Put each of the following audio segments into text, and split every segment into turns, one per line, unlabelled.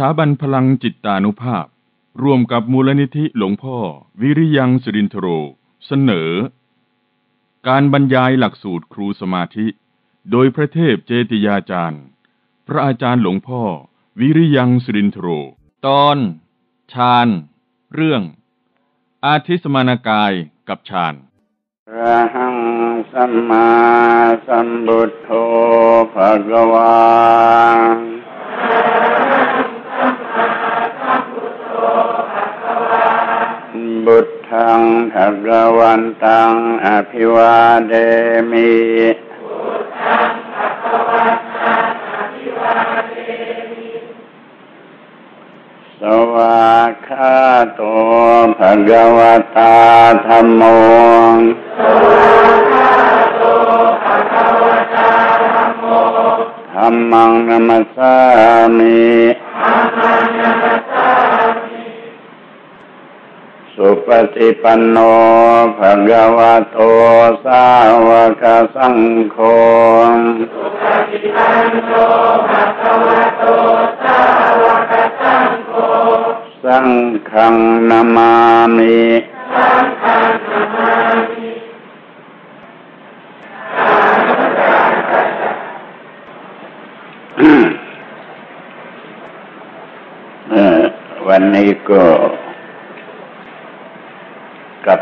สถาบันพลังจิตตานุภาพ ร่วมกับมูลนิธิหลวงพ่อ วิริยังสิรินทโร เสนอ การบรรยายหลักสูตรครูสมาธิ โดยพระเทพเจติยาจารย์ พระอาจารย์หลวงพ่อ วิริยังสิรินทโร ตอนฌานเรื่อง อาทิสมานกายกับฌาน
ระหังสัมมาสัมพุทโธภะคะวา ทังขรวันตังอภิวาเดมิสวาคาโตภะกวตาธรรมโมสวาคาโตภะกวตาธรรมโมธรรมังนัมสามิธรรมังนัมส สุปฏิปันโนภะคะวะโต สาวกสังโฆ สังฆังนามามิเอ่อวันนี้ก็กลับ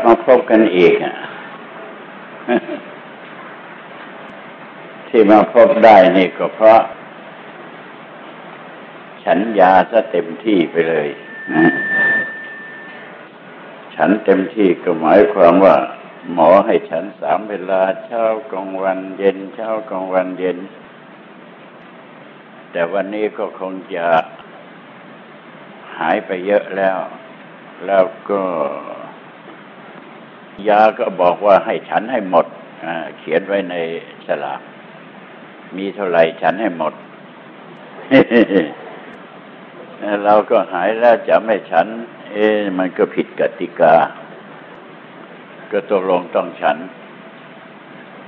มาพบกันอีกอะที่มาพบได้นี่ก็เพราะ ฉันยาซะเต็มที่ไปเลยนะฉันเต็มที่ก็หมายความว่า หมอให้ฉันสามเวลาเช้ากลางวันเย็นเช้ากลางวันเย็น แต่วันนี้ก็คงจะหายไปเยอะแล้ว แล้วก็ ยาก็บอกว่าให้ฉันให้หมดเขียนไว้ในฉลากมีเท่าไหร่ฉันให้หมด เราก็หายแล้วจะไม่ฉัน เอ๊ะมันก็ผิดกติกา ก็ตกลงต้องฉัน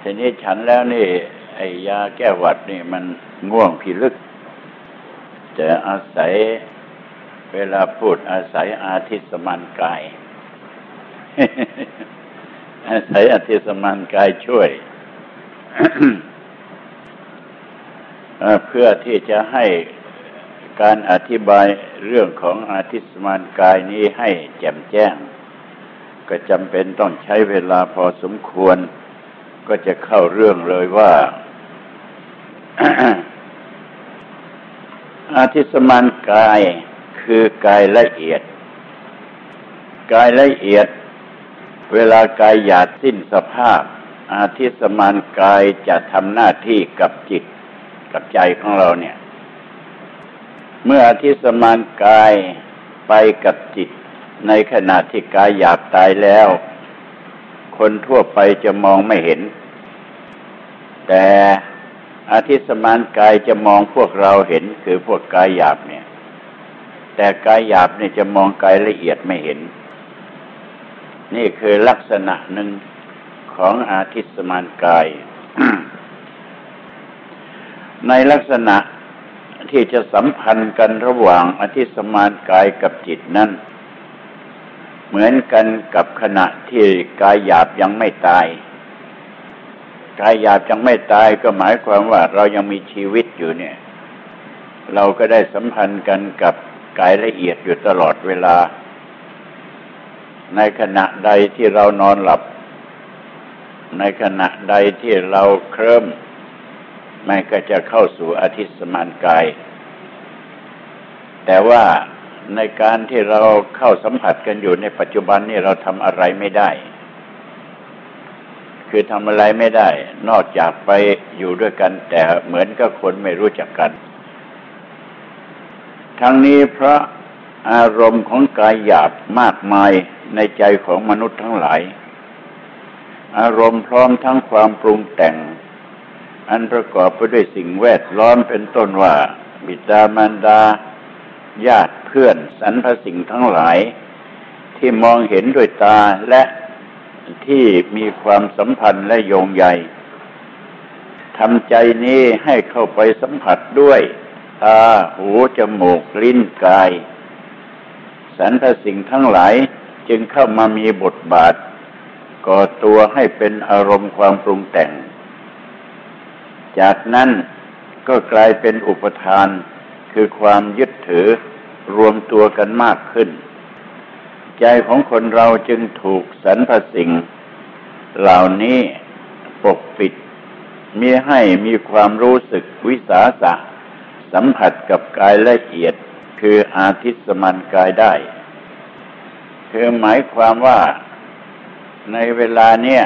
ทีนี้ฉันแล้วนี่ ไอ้ยาแก้หวัดนี่มันง่วงพิลึกแต่อาศัยเวลาพูดอาศัยอาทิตย์สมานกาย อาศัยอาทิสมานกายช่วย เพื่อที่จะให้การอธิบายเรื่องของอาทิสมานกายนี้ให้แจ่มแจ้ง ก็จำเป็นต้องใช้เวลาพอสมควร ก็จะเข้าเรื่องเลยว่าอาทิสมานกายคือกายละเอียด กายละเอียด เวลากายหยาดสิ้นสภาพ อาทิตย์สมานกายจะทำหน้าที่กับจิตกับใจของเราเนี่ย เมื่ออาทิตย์สมานกายไปกับจิต ในขณะที่กายหยาบตายแล้ว คนทั่วไปจะมองไม่เห็น แต่อาทิตย์สมานกายจะมองพวกเราเห็นคือพวกกายหยาบเนี่ย แต่กายหยาบเนี่ยจะมองกายละเอียดไม่เห็น นี่คือลักษณะหนึ่งของอาทิตสมานกาย ในลักษณะที่จะสัมพันธ์กันระหว่างอาทิตสมานกายกับจิตนั้น เหมือนกันกับขณะที่กายหยาบยังไม่ตาย กายหยาบยังไม่ตายก็หมายความว่าเรายังมีชีวิตอยู่เนี่ย เราก็ได้สัมพันธ์กันกับกายละเอียดอยู่ตลอดเวลา ในขณะใดที่เรานอนหลับ ในขณะใดที่เราเคลิ้มมันก็จะเข้าสู่อาทิตย์สมานกาย แต่ว่าในการที่เราเข้าสัมผัสกันอยู่ในปัจจุบันนี่เราทำอะไรไม่ได้ คือทำอะไรไม่ได้ นอกจากไปอยู่ด้วยกัน แต่เหมือนกับคนไม่รู้จักกัน ทั้งนี้เพราะ อารมณ์ของกายหยาบมากมายในใจของมนุษย์ทั้งหลาย อารมณ์พร้อมทั้งความปรุงแต่ง อันประกอบไปด้วยสิ่งแวดล้อมเป็นต้นว่า บิดามารดา ญาติเพื่อนสรรพสิ่งทั้งหลาย ที่มองเห็นด้วยตาและที่มีความสัมพันธ์และโยงใยทำใจนี้ให้เข้าไปสัมผัสด้วย ตา หู จมูก ลิ้น กาย สรรพสิ่งทั้งหลายจึงเข้ามามีบทบาท ก่อตัวให้เป็นอารมณ์ความปรุงแต่ง จากนั้นก็กลายเป็นอุปทาน คือความยึดถือรวมตัวกันมากขึ้น ใจของคนเราจึงถูกสรรพสิ่ง เหล่านี้ปกปิดมีให้มีความรู้สึกวิสาสะสัมผัสกับกายละเอียด คืออาทิสมันกายได้ คือหมายความว่าในเวลาเนี้ย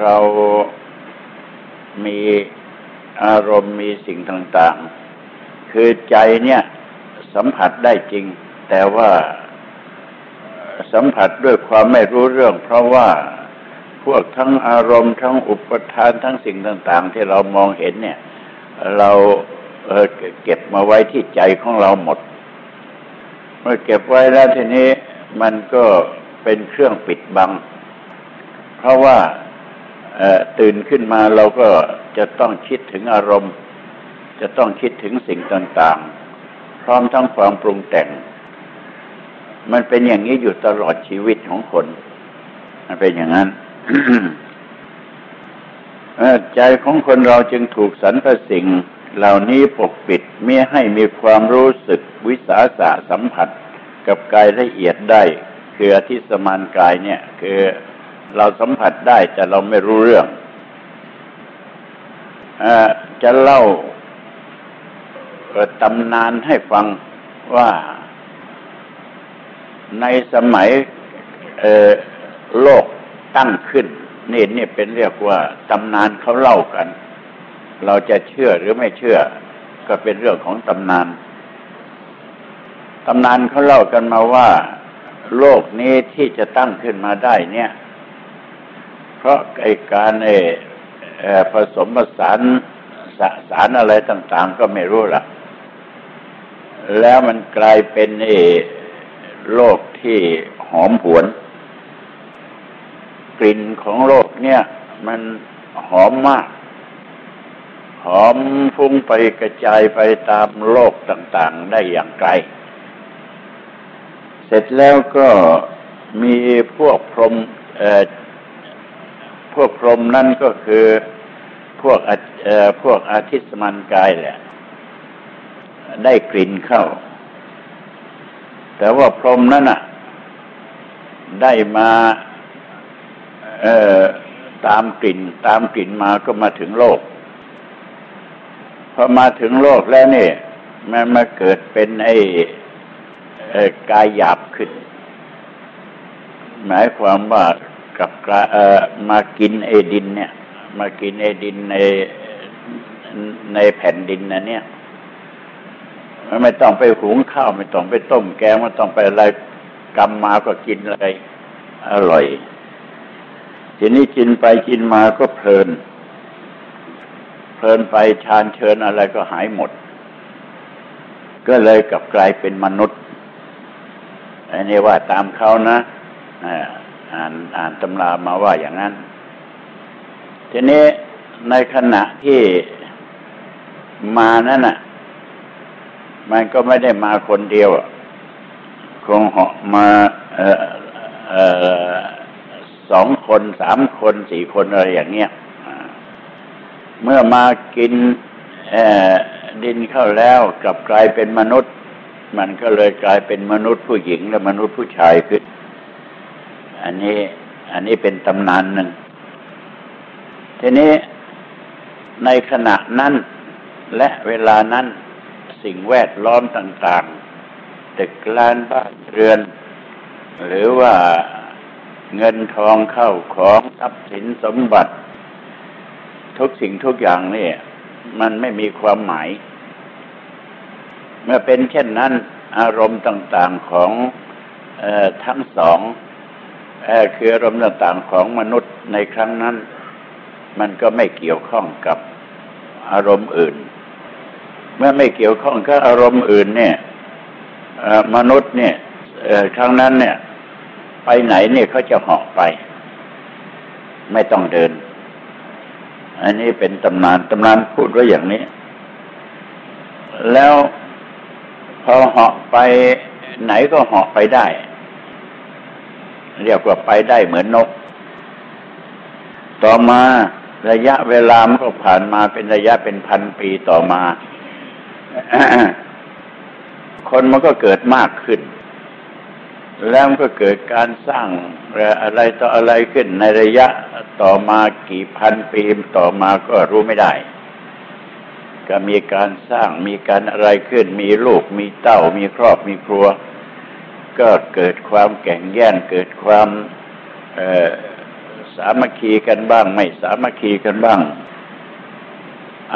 เรามีอารมณ์มีสิ่งต่างๆ คือใจเนี่ยสัมผัสได้จริง แต่ว่าสัมผัสด้วยความไม่รู้เรื่อง เพราะว่าพวกทั้งอารมณ์ทั้งอุปทานทั้งสิ่งต่าง ๆ ที่เรามองเห็นเนี่ย เราเเก็บมาไว้ที่ใจของเราหมด เมื่อเก็บไว้แล้วทีนี้มันก็เป็นเครื่องปิดบัง เพราะว่าตื่นขึ้นมาเราก็จะต้องคิดถึงอารมณ์ จะต้องคิดถึงสิ่งต่างๆ พร้อมทั้งความปรุงแต่ง มันเป็นอย่างนี้อยู่ตลอดชีวิตของคน มันเป็นอย่างนั้นใจของคนเราจึงถูกสรรพสิ่ง เหล่านี้ปกปิดไม่ให้มีความรู้สึก วิสาสะสัมผัสกับกายละเอียดได้ คืออธิสมานกายเนี่ย คือเราสัมผัสได้แต่เราไม่รู้เรื่องอจะเล่าตำนานให้ฟังว่าในสมัยโลกตั้งขึ้นนี่นี่เป็นเรียกว่าตำนานเขาเล่ากัน เราจะเชื่อหรือไม่เชื่อ ก็เป็นเรื่องของตำนาน ตำนานเขาเล่ากันมาว่า โลกนี้ที่จะตั้งขึ้นมาได้เนี่ย เพราะไอการไอผสมผสานสสารอะไรต่าง ๆ ก็ไม่รู้ละแล้วมันกลายเป็นไอโลกที่หอมหวน กลิ่นของโลกเนี่ย มันหอมมาก หอมฟุ้งไปกระจายไปตามโลกต่าง ๆ ได้อย่างไกล ร็จแล้วก็มีพวกพรหมพวกพรหมนั่นก็คือพวกพวกอาทิตสมันกายแหละ ได้กลิ่นเข้า แต่ว่าพรหมนั่นอะ ได้มาตามกลิ่น ตามกลิ่นมาก็มาถึงโลกพอมาถึงโลกแล้วเนี่ยมันมาเกิดเป็นไอ กายหยาบขึ้น หมายความว่ากับเอ่อมากินไอดิน เนี่ย มากินไอดินในในแผ่นดินนะเนี่ยไม่ต้องไปหุงข้าว ไม่ต้องไปต้มแกงไม่ต้องไปอะไรกำมาก็กินอะไร อร่อย ทีนี้กินไปกินมาก็เพลิน เพลินไปชานเชิญอะไรก็หายหมด ก็เลยกลับกลายเป็นมนุษย์ อันนี้ว่าตามเขานะอ่านอ่านตำรามาว่าอย่างนั้น ทีนี้ในขณะที่มานั่นน่ะ มันก็ไม่ได้มาคนเดียว คงเหาะมาออสองคนสามคนสี่คนอะไรอย่างเงี้ยเมื่อมากินดินเข้าแล้วกลับกลายเป็นมนุษย์ มันก็เลยกลายเป็นมนุษย์ผู้หญิงและมนุษย์ผู้ชายขึ้น อันนี้ อันนี้เป็นตำนานหนึ่ง ทีนี้ในขณะนั้นและเวลานั้นสิ่งแวดล้อมต่างๆตึกลานบ้านเรือน หรือว่าเงินทองเข้าของทรัพย์สินสมบัติ ทุกสิ่งทุกอย่างนี่มันไม่มีความหมาย เมื่อเป็นเช่นนั้นอารมณ์ต่าง ๆของออทั้งสองอคืออารมณ์ต่าง ๆ ของมนุษย์ในครั้งนั้น มันก็ไม่เกี่ยวข้องกับอารมณ์อื่น เมื่อไม่เกี่ยวข้องกับอารมณ์อื่น เนี่ยมนุษย์เนี่ยครั้งนั้นเนี่ย ไปไหนเนี่ยเขาจะเหาะไป ไม่ต้องเดิน อันนี้เป็นตำนานตำนานพูดไว้อย่างนี้ แล้ว พอเหาะไปไหนก็เหาะไปได้ เรียกว่าไปได้เหมือนนก ต่อมาระยะเวลามันก็ผ่านมาเป็นระยะเป็นพันปีต่อมา คนมันก็เกิดมากขึ้น แล้วมันก็เกิดการสร้างอะไรต่ออะไรขึ้นในระยะต่อมากี่พันปีต่อมาก็รู้ไม่ได้ ก็มีการสร้างมีการอะไรขึ้น มีลูก มีเต้า มีครอบมีครัว ก็เกิดความแข่งแย่งเกิดความสามัคคีกันบ้าง ไม่สามัคคีกันบ้าง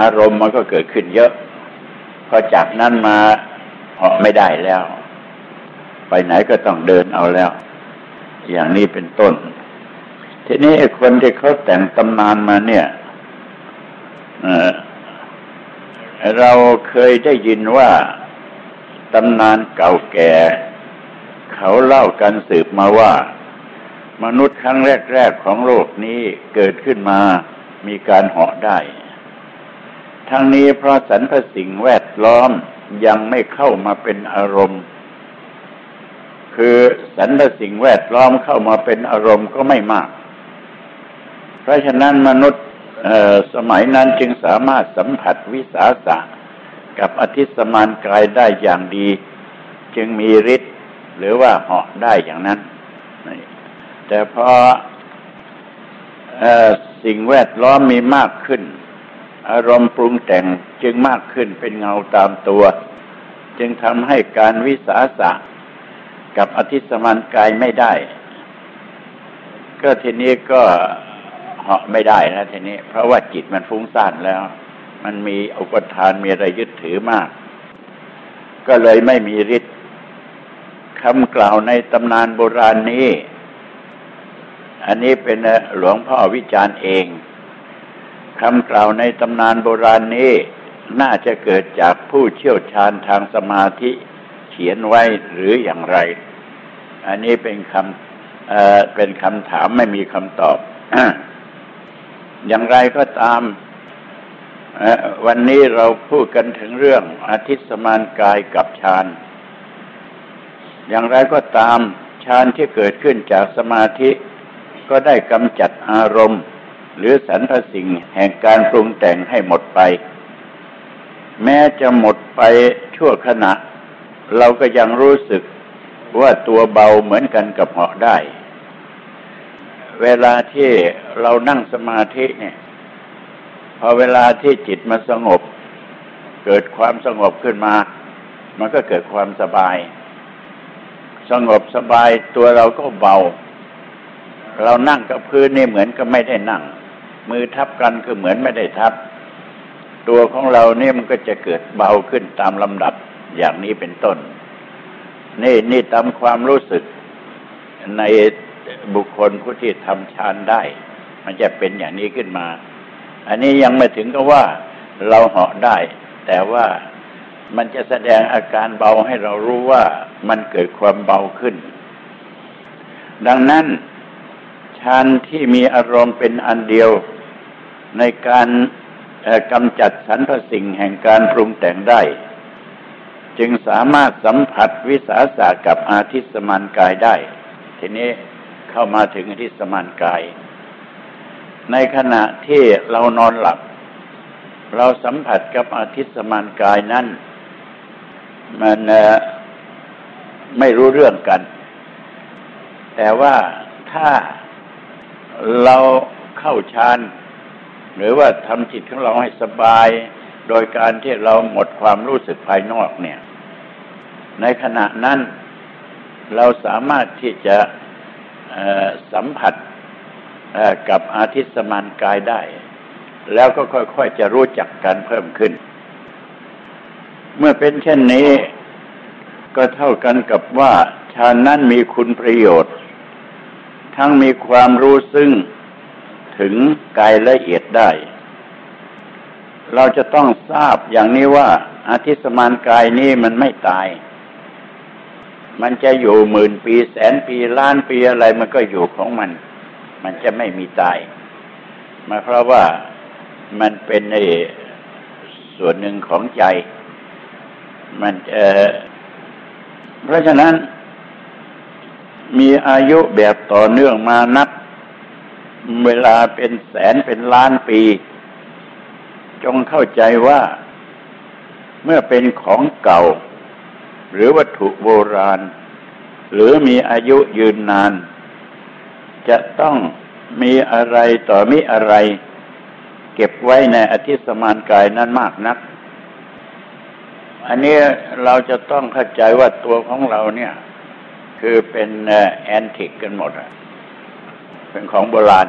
อารมณ์มันก็เกิดขึ้นเยอะ พอจากนั้นมาเหาะไม่ได้แล้ว ไปไหนก็ต้องเดินเอาแล้ว อย่างนี้เป็นต้น ทีนี้คนที่เขาแต่งตำนานมาเนี่ย เราเคยได้ยินว่าตำนานเก่าแก่ เขาเล่ากันสืบมาว่า มนุษย์ครั้งแรก ๆ ของโลกนี้เกิดขึ้นมามีการเหาะได้ ทั้งนี้เพราะสรรพสิ่งแวดล้อมยังไม่เข้ามาเป็นอารมณ์ คือสรรพสิ่งแวดล้อมเข้ามาเป็นอารมณ์ก็ไม่มาก เพราะฉะนั้นมนุษย์ สมัยนั้นจึงสามารถสัมผัสวิสาสะกับอธิสมานกายได้อย่างดี จึงมีฤทธิ์หรือว่าเหาะได้อย่างนั้น แต่พอสิ่งแวดล้อมมีมากขึ้น อารมณ์ปรุงแต่งจึงมากขึ้นเป็นเงาตามตัว จึงทำให้การวิสาสะกับอธิสมานกายไม่ได้ ก็ทีนี้ก็ เหาะไม่ได้นะทีนี้ เพราะว่าจิตมันฟุ้งซ่านแล้ว มันมีอุปทานมีอะไรยึดถือมาก ก็เลยไม่มีฤทธิ์คำกล่าวในตำนานโบราณนี้ อันนี้เป็นหลวงพ่อวิจารณ์เองคำกล่าวในตำนานโบราณนี้ น่าจะเกิดจากผู้เชี่ยวชาญทางสมาธิเขียนไว้หรืออย่างไร อันนี้เป็นคำเเป็นคำถามไม่มีคำตอบ อย่างไรก็ตาม วันนี้เราพูดกันถึงเรื่องอาทิตสมานกายกับฌาน อย่างไรก็ตามฌานที่เกิดขึ้นจากสมาธิ ก็ได้กำจัดอารมณ์ หรือสรรพสิ่งแห่งการปรุงแต่งให้หมดไป แม้จะหมดไปชั่วขณะ เราก็ยังรู้สึกว่าตัวเบาเหมือนกันกับเหาะได้ เวลาที่เรานั่งสมาธิเนี่ย พอเวลาที่จิตมันสงบ เกิดความสงบขึ้นมา มันก็เกิดความสบาย สงบสบายตัวเราก็เบา เรานั่งกับพื้นนี่เหมือนก็ไม่ได้นั่ง มือทับกันคือเหมือนไม่ได้ทับ ตัวของเราเนี่ยมันก็จะเกิดเบาขึ้นตามลำดับอย่างนี้เป็นต้น นี่นี่ตามความรู้สึกใน บุคคลผู้ที่ทำฌานได้ มันจะเป็นอย่างนี้ขึ้นมา อันนี้ยังไม่ถึงกับว่าเราเหาะได้ แต่ว่ามันจะแสดงอาการเบาให้เรารู้ว่ามันเกิดความเบาขึ้น ดังนั้นฌานที่มีอารมณ์เป็นอันเดียวในการกำจัดสรรพสิ่งแห่งการปรุงแต่งได้ จึงสามารถสัมผัสวิสาสะกับอาทิสมานกายได้ ทีนี้ เข้ามาถึงที่สมานกาย ในขณะที่เรานอนหลับ เราสัมผัสกับอาทิตย์สมานกายนั้นมันไม่รู้เรื่องกัน แต่ว่าถ้าเราเข้าฌานหรือว่าทำจิตของเราให้สบาย โดยการที่เราหมดความรู้สึกภายนอกเนี่ย ในขณะนั้นเราสามารถที่จะ สัมผัสกับอาทิตย์สมานกายได้ แล้วก็ค่อยๆจะรู้จักกันเพิ่มขึ้น เมื่อเป็นเช่นนี้ก็เท่ากันกับว่าฌานนั้นมีคุณประโยชน์ ทั้งมีความรู้ซึ่งถึงกายละเอียดได้ เราจะต้องทราบอย่างนี้ว่าอาทิสมานกายนี้มันไม่ตาย มันจะอยู่หมื่นปีแสนปีล้านปีอะไรมันก็อยู่ของมัน มันจะไม่มีตายมาเพราะว่ามันเป็นในส่วนหนึ่งของใจ มันจะเพราะฉะนั้น มีอายุแบบต่อเนื่องมานับ เวลาเป็นแสนเป็นล้านปี จงเข้าใจว่า เมื่อเป็นของเก่า หรือวัตถุโบราณ หรือมีอายุยืนนาน จะต้องมีอะไรต่อมีอะไร เก็บไว้ในอธิสมานกายนั้นมากนัก อันนี้เราจะต้องเข้าใจว่าตัวของเราเนี่ย คือเป็นแอนติกกันหมดเป็นของโบราณ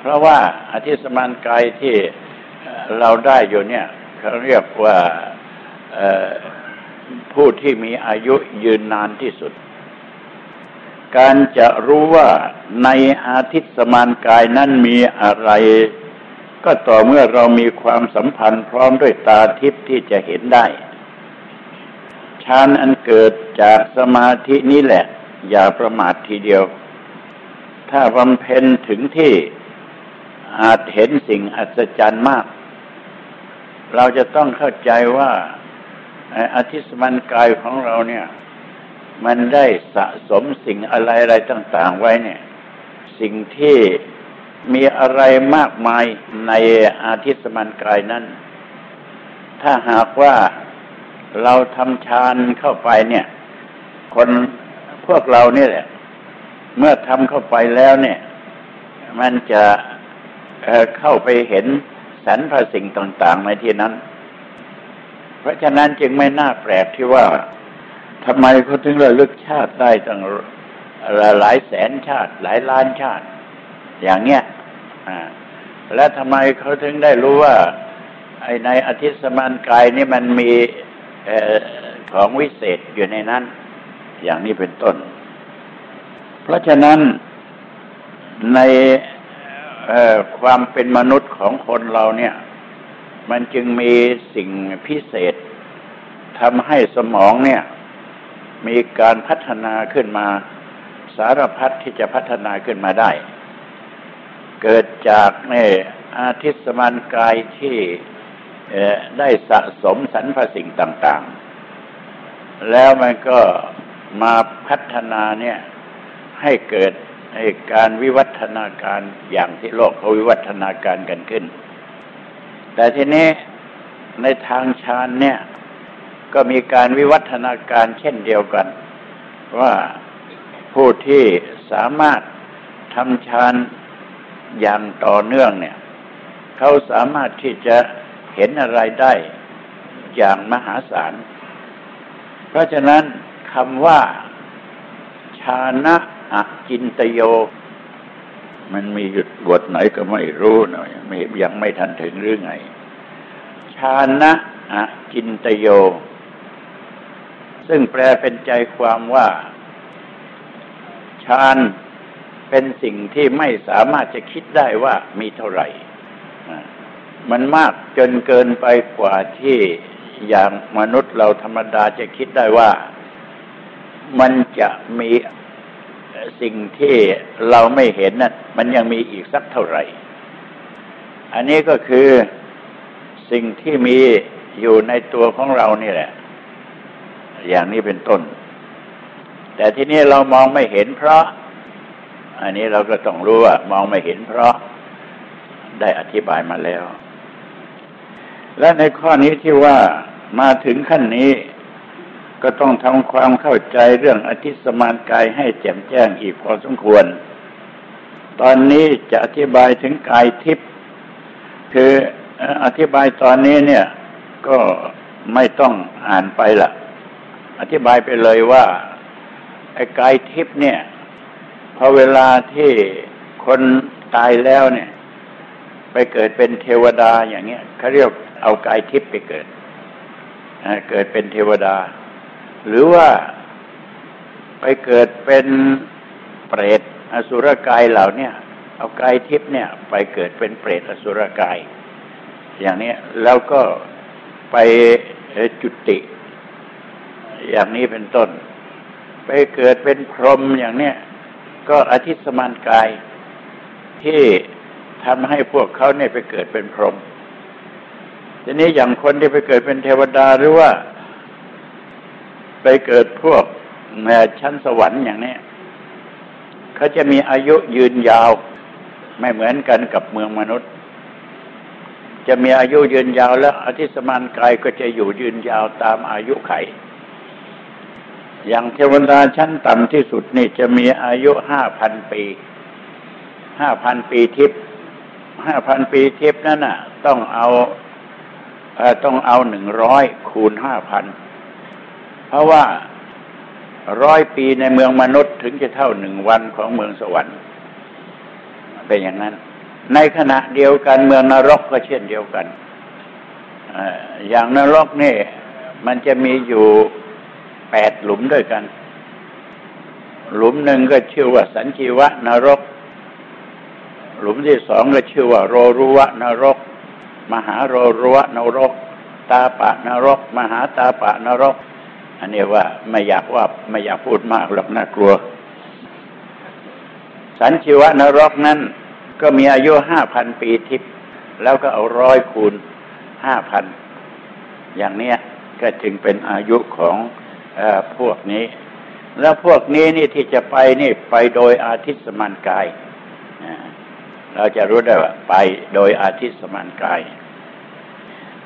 เพราะว่าอธิสมานกายที่เราได้อยู่เนี่ยเขาเรียกว่า ผู้ที่มีอายุยืนนานที่สุด การจะรู้ว่าในอาทิตย์สมานกายนั้นมีอะไร ก็ต่อเมื่อเรามีความสัมพันธ์พร้อมด้วยตาทิพย์ที่จะเห็นได้ฌานอันเกิดจากสมาธินี้แหละ อย่าประมาททีเดียว ถ้าบำเพ็ญถึงที่อาจเห็นสิ่งอัศจรรย์มาก เราจะต้องเข้าใจว่า อาทิสมานกายของเราเนี่ย มันได้สะสมสิ่งอะไรอะไรต่าง ๆ ไว้เนี่ย สิ่งที่มีอะไรมากมายในอาทิสมันกายนั้น ถ้าหากว่าเราทำฌานเข้าไปเนี่ย คนพวกเราเนี่ยแหละ เมื่อทำเข้าไปแล้วเนี่ย มันจะเเข้าไปเห็นสรรพสิ่งต่าง ๆ ในที่นั้น เพราะฉะนั้นจึงไม่น่าแปลกที่ว่าทำไมเขาถึงระลึกชาติได้ตั้งหลายแสนชาติ หลายล้านชาติ อย่างเนี้ยและทำไมเขาถึงได้รู้ว่า ไอในอธิสมานกายนี่มันมีอของวิเศษอยู่ในนั้น อย่างนี้เป็นต้น เพราะฉะนั้นในความเป็นมนุษย์ของคนเราเนี่ย มันจึงมีสิ่งพิเศษทำให้สมองเนี่ย มีการพัฒนาขึ้นมา สารพัดที่จะพัฒนาขึ้นมาได้ เกิดจากในอาทิตย์สมานกายที่ได้สะสมสรรพสิ่งต่าง ๆ แล้วมันก็มาพัฒนาเนี่ย ให้เกิดการวิวัฒนาการอย่างที่โลกเขาวิวัฒนาการกันขึ้น แต่ทีนี้ในทางฌานเนี่ย ก็มีการวิวัฒนาการเช่นเดียวกัน ว่าผู้ที่สามารถทำฌานอย่างต่อเนื่องเนี่ย เขาสามารถที่จะเห็นอะไรได้อย่างมหาศาล เพราะฉะนั้นคำว่า ชานะอจินตโย มันมีหยุดบทไหนก็ไม่รู้หน่อยยังไม่ทันถึงหรือไง ชานะอจินตโย ซึ่งแปลเป็นใจความว่าฌานเป็นสิ่งที่ไม่สามารถจะคิดได้ว่ามีเท่าไหร่ มันมากจนเกินไปกว่าที่อย่างมนุษย์เราธรรมดาจะคิดได้ว่า มันจะมี สิ่งที่เราไม่เห็นนั่นมันยังมีอีกสักเท่าไหร่ อันนี้ก็คือสิ่งที่มีอยู่ในตัวของเรานี่แหละ อย่างนี้เป็นต้น แต่ที่นี้เรามองไม่เห็นเพราะ อันนี้เราก็ต้องรู้ว่ามองไม่เห็นเพราะได้อธิบายมาแล้ว และในข้อนี้ที่ว่ามาถึงขั้นนี้ ก็ต้องทำความเข้าใจเรื่องอธิสมานกายให้แจ่มแจ้งอีกพอสมควร ตอนนี้จะอธิบายถึงกายทิพย์คืออธิบายตอนนี้เนี่ย ก็ไม่ต้องอ่านไปละอธิบายไปเลยว่าไอ้กายทิพย์เนี่ยพอเวลาที่คนตายแล้วเนี่ย ไปเกิดเป็นเทวดาอย่างเงี้ยเขาเรียกเอากายทิพย์ไปเกิดเกิดเป็นเทวดา หรือว่าไปเกิดเป็นเปรตอสุรกายเหล่านี้เอากายทิพย์เนี่ย ไปเกิดเป็นเปรตอสุรกาย อย่างนี้แล้วก็ไปจุติ อย่างนี้เป็นต้น ไปเกิดเป็นพรหมอย่างเนี้ยก็อธิสมานกายที่ทำให้พวกเขาเนี่ยไปเกิดเป็นพรหมทีนี้อย่างคนที่ไปเกิดเป็นเทวดาหรือว่า ไปเกิดพวกชั้นสวรรค์อย่างนี้เขาจะมีอายุยืนยาว ไม่เหมือนกันกับเมืองมนุษย์ จะมีอายุยืนยาวแล้วอธิสมานกายก็จะอยู่ยืนยาวตามอายุไข อย่างเทวดาชั้นต่ำที่สุดนี่จะมีอายุห้าพันปีห้าพันปีทิพย์ห้าพันปีทิพย์นั่นน่ะ ต้องเอาต้องเอาหนึ่งร้อยคูณห้าพัน เพราะว่าร้อยปีในเมืองมนุษย์ถึงจะเท่าหนึ่งวันของเมืองสวรรค์เป็นอย่างนั้น ในขณะเดียวกันเมืองนรกก็เช่นเดียวกันอย่างนรกนี่มันจะมีอยู่แปดหลุมด้วยกัน หลุมหนึ่งก็ชื่อว่าสันชีวะนรก หลุมที่สองก็ชื่อว่าโรรุวะนรก มหาโรรุวะนรก ตาปะนรก มหาตาปะนรก อันนี้ว่าไม่อยากว่าไม่อยากพูดมากหรอกน่ากลัว สันชีวะนรกนั้น ก็มีอายุห้าพันปีทิพย์แล้วก็เอาร้อยคูณห้าพันอย่างเนี้ยก็จึงเป็นอายุของอพวกนี้ แล้วพวกนี้นี่ที่จะไปนี่ไปโดยอาทิตย์สมานกายเราจะรู้ได้ว่าไปโดยอาทิตย์สมานกาย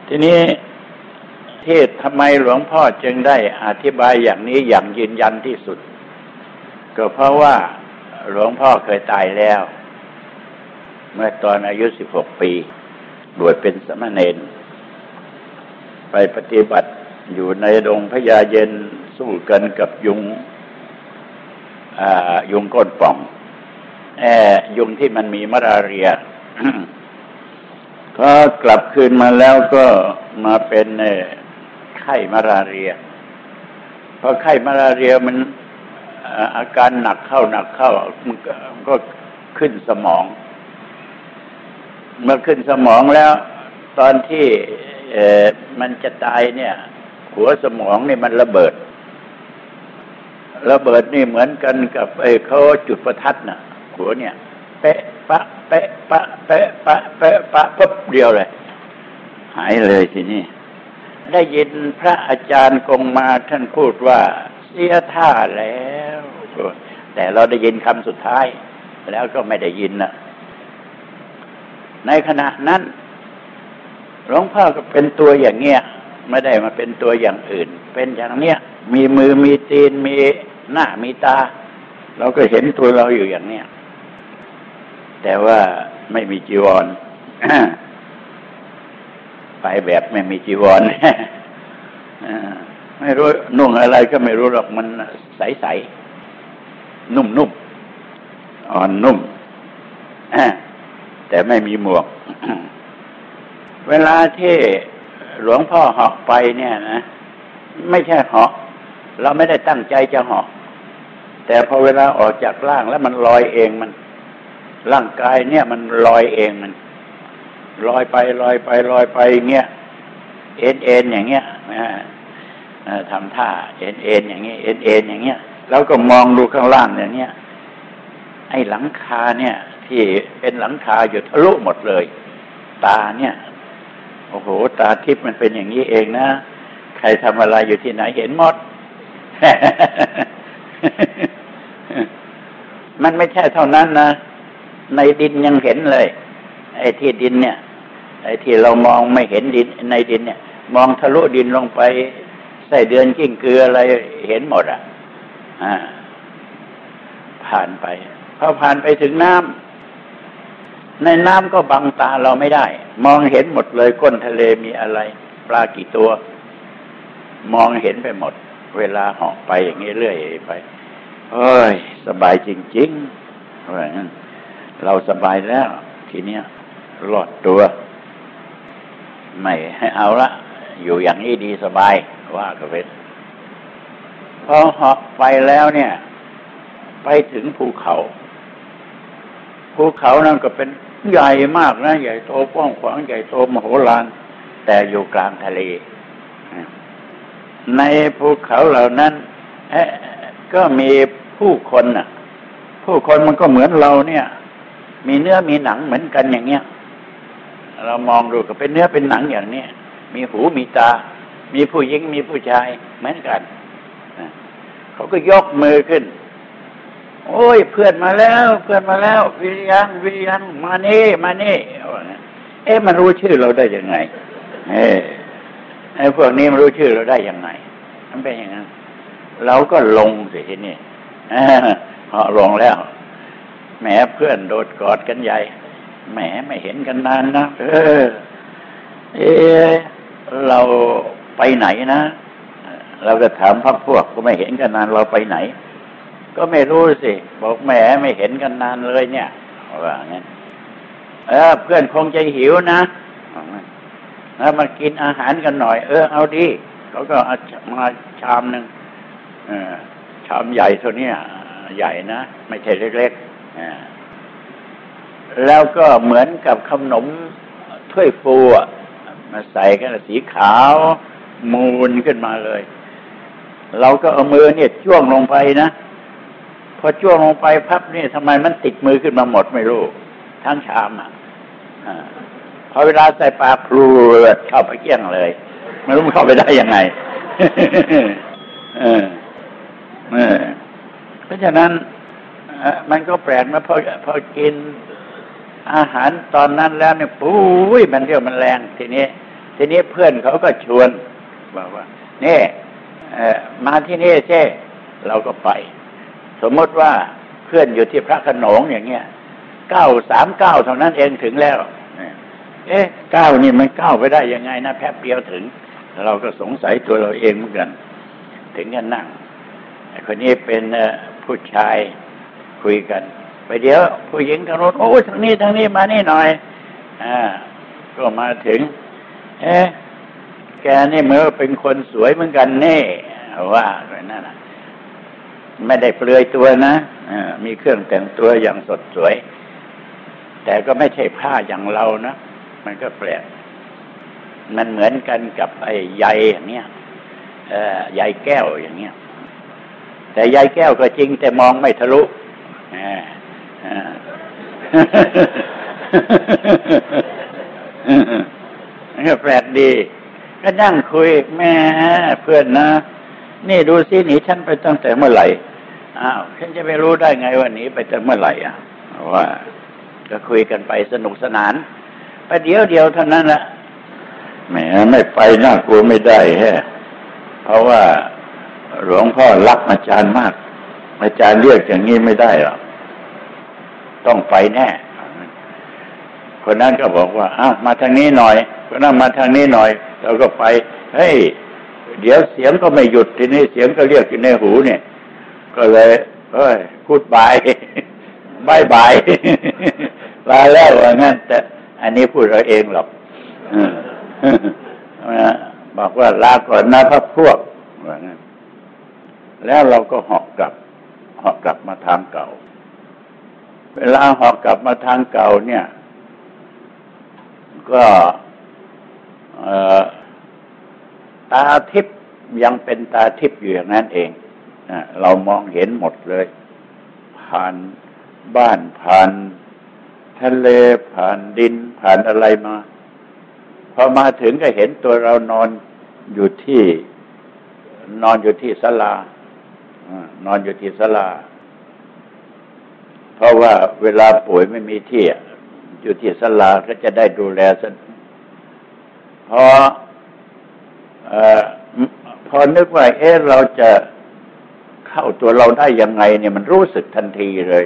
ทีนี้ ที่ทำไมหลวงพ่อจึงได้อธิบายอย่างนี้อย่างยืนยันที่สุด ก็เพราะว่าหลวงพ่อเคยตายแล้ว เมื่อตอนอายุสิบหกปีบวชเป็นสมณเณรไปปฏิบัติอยู่ในดงพญาเย็นสู้กันกับยุงยุงก้นป่อง แอยุงที่มันมีมาลาเรียก็กลับคืนมาแล้วก็มาเป็น ไข้มาลาเรียพอไข้มาลาเรียมันอาการหนักเข้าหนักเข้ามันก็ขึ้นสมอง เมื่อขึ้นสมองแล้ว ตอนที่มันจะตายเนี่ย หัวสมองนี่มันระเบิด ระเบิดนี่เหมือนกันกับไอ้เขาจุดประทัดน่ะ หัวเนี่ย เป๊ะปะเป๊ะปะเป๊ะปะเป๊ะปะปุ๊บเดียวเลย หายเลยทีนี้ ได้ยินพระอาจารย์กงมาท่านพูดว่า เสียท่าแล้ว แต่เราได้ยินคำสุดท้าย แล้วก็ไม่ได้ยินนะในขณะนั้นหลวงพ่อก็เป็นตัวอย่างเงี้ยไม่ได้มาเป็นตัวอย่างอื่น เป็นอย่างเนี้ยมีมือมีตีนมีหน้ามีตา เราก็เห็นตัวเราอยู่อย่างเนี้ยแต่ว่าไม่มีจีวร ไปแบบไม่มีจีวรไม่รู้นุ่งอะไรก็ไม่รู้หรอกมันใสๆนุ่มๆอ่อนนุ่มแต่ไม่มีหมวก เวลาที่หลวงพ่อหาะไปเนี่ยนะไม่ใช่หาะเราไม่ได้ตั้งใจจะหาะแต่พอเวลาออกจากร่างแล้วมันลอยเองมัน ร่างกายเนี่ยมันลอยเองมัน ลอยไปลอยไปลอยไปเงี้ยเอ็นเอ็นอย่างเงี้ยทำท่าเอ็นเอ็นอย่างเงี้ยเอ็นเอ็นอย่างเงี้ยแล้วก็มองดูข้างล่างอย่างเงี้ยไอ้หลังคาเนี่ย ที่เป็นหลังคาอยู่ทะลุหมดเลย ตาเนี่ย โอ้โห ตาทิพย์มันเป็นอย่างนี้เองนะใครทำอะไรอยู่ที่ไหนเห็นหมด มันไม่ใช่เท่านั้นนะในดินยังเห็นเลย ไอ้ที่ดินเนี่ย ไอ้ที่เรามองไม่เห็นดินในดินเนี่ย มองทะลุดินลงไปใส่เดือนกิ้งเกลืออะไรเห็นหมดอะอ่าผ่านไปพอผ่านไปถึงน้ำในน้ำก็บังตาเราไม่ได้ มองเห็นหมดเลยก้นทะเลมีอะไร ปลากี่ตัว มองเห็นไปหมด เวลาเหาะไปอย่างนี้เรื่อยไปเอ้ย สบายจริงๆเราสบายแล้ว ทีเนี้ยรอดตัว ไม่เอาละ อยู่อย่างนี้ดีสบายว่าก็เป็นพอหาะไปแล้วเนี่ย ไปถึงภูเขา ภูเขานั่นก็เป็นใหญ่มากนะ ใหญ่โตกว้างขวางใหญ่โตมโหฬารแต่อยู่กลางทะเล ในภูเขาเหล่านั้นก็มีผู้คนน่ะ ผู้คนมันก็เหมือนเราเนี่ย มีเนื้อมีหนังเหมือนกันอย่างเงี้ย เรามองดูก็เป็นเนื้อเป็นหนังอย่างนี้มีหูมีตา มีผู้หญิงมีผู้ชายเหมือนกันเขาก็ยกมือขึ้น โอ้ยเพื่อนมาแล้ว เพื่อนมาแล้ว วิริยังวิริยังมาเน่มาเน่เอ๊ะมันรู้ชื่อเราได้ยังไงเอ้ไอ้พวกนี้มันรู้ชื่อเราได้ยังไงมันเป็นอย่างนั้นเราก็ลงสิทีนี้เหาลงแล้วแหมเพื่อนโดดกอดกันใหญ่ แหมไม่เห็นกันนานนะเออ เออเราไปไหนนะเราก็ถามพักพวกก็ไม่เห็นกันนานเราไปไหน ก็ไม่รู้สิบอกแหมไม่เห็นกันนานเลยเนี่ยว่างั้นเออ เพื่อนคงจะหิวนะแล้วมากินอาหารกันหน่อย เออเอาดีเขาก็มาชามหนึ่งชามใหญ่เท่านี้ใหญ่นะ ไม่ใช่เล็กๆ แล้วก็เหมือนกับขนมถ้วยฟูมาใส่กันสีขาวมูนขึ้นมาเลย เราก็เอามือเนี่ยจ้วงลงไปนะ พอจ้วงลงไปพับเนี่ยทำไมมันติดมือขึ้นมาหมดไม่รู้ ทั้งชามอะพอเวลาใส่ปากพลูเข้าไปเกี้ยงเลยไม่รู้มันเข้าไปได้ยังไงเออเออเพราะฉะนั้นมันก็แปลกนะพอพอกิน อาหารตอนนั้นแล้วเนี่ยปุ้ยมันเรียวมันแรงทีนี้ ทีนี้เพื่อนเขาก็ชวนบอกว่านี่มาที่นี่เช่เราก็ไป สมมติว่าเพื่อนอยู่ที่พระขนงอย่างเงี้ยเก้าสามเก้าเท่านั้นเองถึงแล้วเอ๊ะเก้านี่มันเก้าไปได้ยังไงนะแป๊บเดียวถึง เราก็สงสัยตัวเราเองเหมือนกัน ถึงกันนั่งคนนี้เป็นผู้ชายคุยกัน ไปเดี๋ยว ผู้หญิงทางโน้นโอ้ทางนี้ทางนี้มานี่หน่อยอ่าก็มาถึง เอ๊ะแกนี่เมื่อเป็นคนสวยเหมือนกันแน่ว่าอะไรนั่นนะไม่ได้เปลือยตัวนะอ่ามีเครื่องแต่งตัวอย่างสดสวย แต่ก็ไม่ใช่ผ้าอย่างเรานะ มันก็แปลก มันเหมือนกันกับไอ้ใยอย่างเนี้ยเอ่อใยแก้วอย่างเนี้ย แต่ใยแก้วก็จริงแต่มองไม่ทะลุ นี่แปลกดี ก็นั่งคุยแม่เพื่อนนะ นี่ดูซิหนีฉันไปตั้งแต่เมื่อไหร่อ้าวฉันจะไปรู้ได้ไงว่าหนีไปตั้งเมื่อไหร่อะว่าก็คุยกันไปสนุกสนานไปเดียวเดียวเท่านั้นแหละแหมไม่ไปน่ากลัวไม่ได้แฮะเพราะว่าหลวงพ่อรักอาจารย์มาก อาจารย์เรียกอย่างนี้ไม่ได้หรอก ต้องไปแน่คนนั้นก็บอกว่าอ้ามาทางนี้หน่อยคนนั้นมาทางนี้หน่อยเราก็ไปเฮ้ยเดี๋ยวเสียงก็ไม่หยุดทีนี้เสียงก็เรียกอยู่ในหูเนี่ย ก็เลยเฮ้ยพูดบายบายบายลาแล้วว่างั้นแต่อันนี้พูดเราเองหรอกบอกว่าลาก่อนนะพระพวกว่างั้นแล้วเราก็หอกกลับหอกกลับมาทางเก่า เวลาหอกกลับมาทางเก่าเนี่ย ก็ตาทิพย์ยังเป็นตาทิพย์อยู่อย่างนั้นเองเรามองเห็นหมดเลย ผ่านบ้านผ่านทะเลผ่านดินผ่านอะไรมา พอมาถึงก็เห็นตัวเรานอนอยู่ที่ นอนอยู่ที่ศาลานอนอยู่ที่ศาลา เพราะว่าเวลาป่วยไม่มีที่อยู่ที่ศาลาก็จะได้ดูแลสันพอพอนึกว่า เอ๊ะเราจะเข้าตัวเราได้ยังไง เนี่ยมันรู้สึกทันทีเลย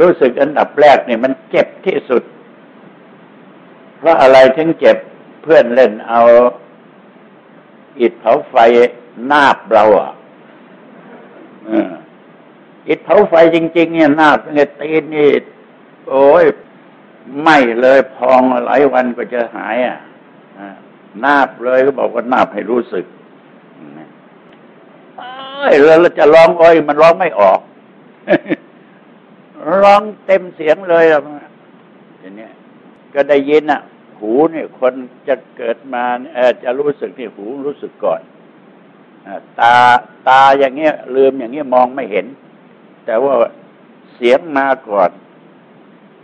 รู้สึกอันดับแรกเนี่ยมันเจ็บที่สุด เพราะอะไรถึงเจ็บเพื่อนเล่นเอาอิดเผาไฟนาบเราอะ อ ดเผาไฟจริง ๆ เนี่ยนาบเนี่ยตีนนี่โอ้ยไม่เลยพองหลายวันก็จะหายอะนาบเลยก็บอกว่านาบให้รู้สึกเอ้ยแล้วจะร้องอ้ยมันร้องไม่ออก ร้องเต็มเสียงเลยอะทีนี้ก็ได้ยินอะ หูเนี่ยคนจะเกิดมาเออจะรู้สึกนี่หูรู้สึกก่อนตาตาอย่างเงี้ยลืมอย่างเงี้ยมองไม่เห็น แต่ว่าเสียงมาก่อน